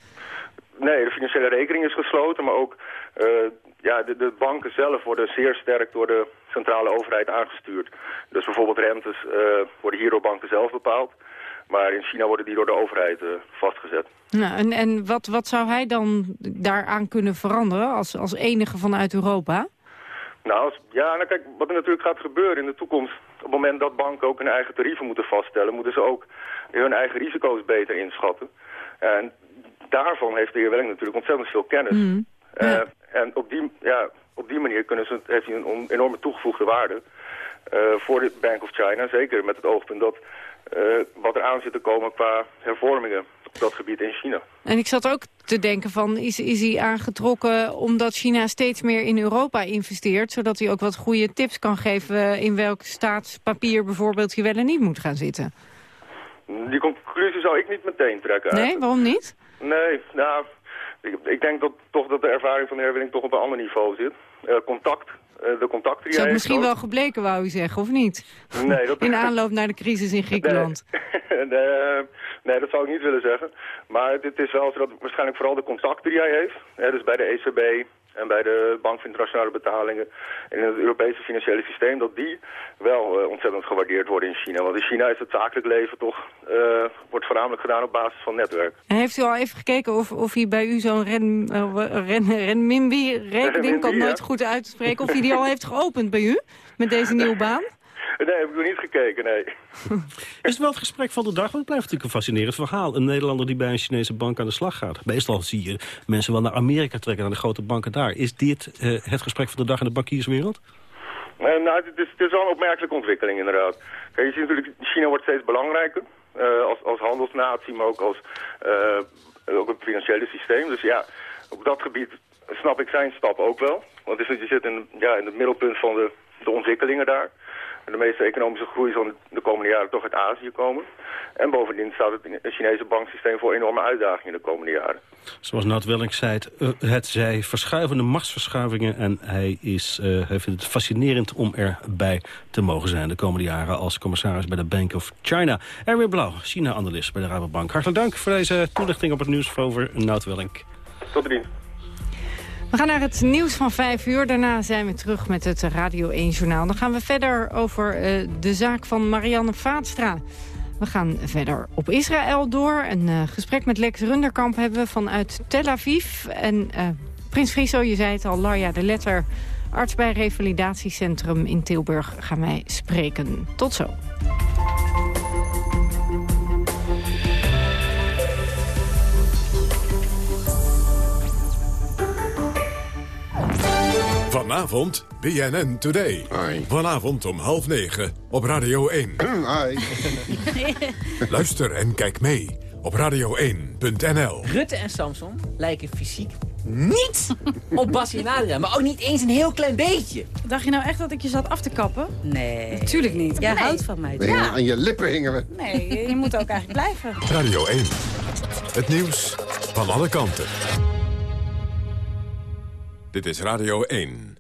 Nee, de financiële rekening is gesloten, maar ook ja, de, de, banken zelf worden zeer sterk door de centrale overheid aangestuurd. Dus bijvoorbeeld rentes uh, worden hier door banken zelf bepaald. Maar in China worden die door de overheid uh, vastgezet.
Nou, en en wat, wat zou hij dan daaraan kunnen veranderen als, als enige vanuit Europa?
Nou, als, ja, nou kijk, wat er natuurlijk gaat gebeuren in de toekomst... op het moment dat banken ook hun eigen tarieven moeten vaststellen... moeten ze ook hun eigen risico's beter inschatten. En daarvan heeft de heer Welling natuurlijk ontzettend veel kennis.
Mm,
ja. uh, en op die, ja, op die manier kunnen ze, heeft hij een enorme toegevoegde waarde uh, voor de Bank of China. Zeker met het oogpunt dat uh, wat er aan zit te komen qua hervormingen op dat gebied in China.
En ik zat ook te denken van, is, is hij aangetrokken omdat China steeds meer in Europa investeert... zodat hij ook wat goede tips kan geven in welk staatspapier bijvoorbeeld je wel en niet moet gaan zitten?
Die conclusie zou ik niet meteen trekken.
Nee, waarom niet?
Nee, nou, ik, ik, denk dat, toch dat de ervaring van Willing toch op een ander niveau zit. Uh, contact, uh, de contacten die
Is dat misschien wel gebleken, wou u zeggen, of niet?
Nee, dat... [laughs]
In aanloop naar de crisis in Griekenland. [laughs]
Nee, nee, nee, dat zou ik niet willen zeggen. Maar het is wel zo dat waarschijnlijk vooral de contacten die hij heeft... Hè, dus bij de ECB, en bij de Bank voor Internationale Betalingen en in het Europese financiële systeem, dat die wel uh, ontzettend gewaardeerd worden in China. Want in China is het zakelijk leven toch, uh, wordt voornamelijk gedaan op basis van netwerk.
En heeft u al even gekeken of, of hij bij u zo'n ren, uh, ren, renminbi-rekening, kan nooit goed uitspreken, of hij die al heeft geopend bij u met deze nieuwe baan?
Nee, heb ik nog niet gekeken, nee. [laughs]
Is het wel het gesprek van de dag? Want het blijft natuurlijk een fascinerend verhaal. Een Nederlander die bij een Chinese bank aan de slag gaat. Meestal zie je mensen wel naar Amerika trekken, naar de grote banken daar. Is dit uh, het gesprek van de dag in de bankierswereld?
Uh, nou, het is, het is wel een opmerkelijke ontwikkeling inderdaad. Kijk, je ziet natuurlijk, China wordt steeds belangrijker. Uh, als, als handelsnatie, maar ook als ook het financiële systeem. Dus ja, op dat gebied snap ik zijn stap ook wel. Want je zit in, ja, in het middelpunt van de, de ontwikkelingen daar. De meeste economische groei zal de komende jaren toch uit Azië komen. En bovendien staat het Chinese banksysteem voor enorme uitdagingen de komende jaren.
Zoals Nat Welling zei, het, het zij verschuivende machtsverschuivingen... en hij, is, uh, hij vindt het fascinerend om erbij te mogen zijn... de komende jaren als commissaris bij de Bank of China. Erwin Blauw, China-analyst bij de Rabobank. Hartelijk dank voor deze toelichting op het nieuws over Nout Welling.
Tot de dienst.
We gaan naar het nieuws van vijf uur. Daarna zijn we terug met het Radio 1-journaal. Dan gaan we verder over uh, de zaak van Marianne Vaatstra. We gaan verder op Israël door. Een uh, gesprek met Lex Runderkamp hebben we vanuit Tel Aviv. En uh, Prins Friso, je zei het al, Larja de Letter... arts bij Revalidatiecentrum in Tilburg gaan wij spreken. Tot zo.
Vanavond BNN Today. Vanavond om half negen op Radio 1.
Hi. [laughs]
Luister en kijk mee op radio1.nl.
Rutte en Samson lijken fysiek niet op Bassie en Adriaan. Maar ook niet eens een heel klein beetje.
Dacht je nou echt dat ik je zat af te kappen?
Nee.
Natuurlijk niet.
Jij houdt van mij.
Ja. Aan je lippen hingen we.
Nee, je moet ook eigenlijk blijven.
Radio 1. Het nieuws van alle kanten. Dit is Radio 1.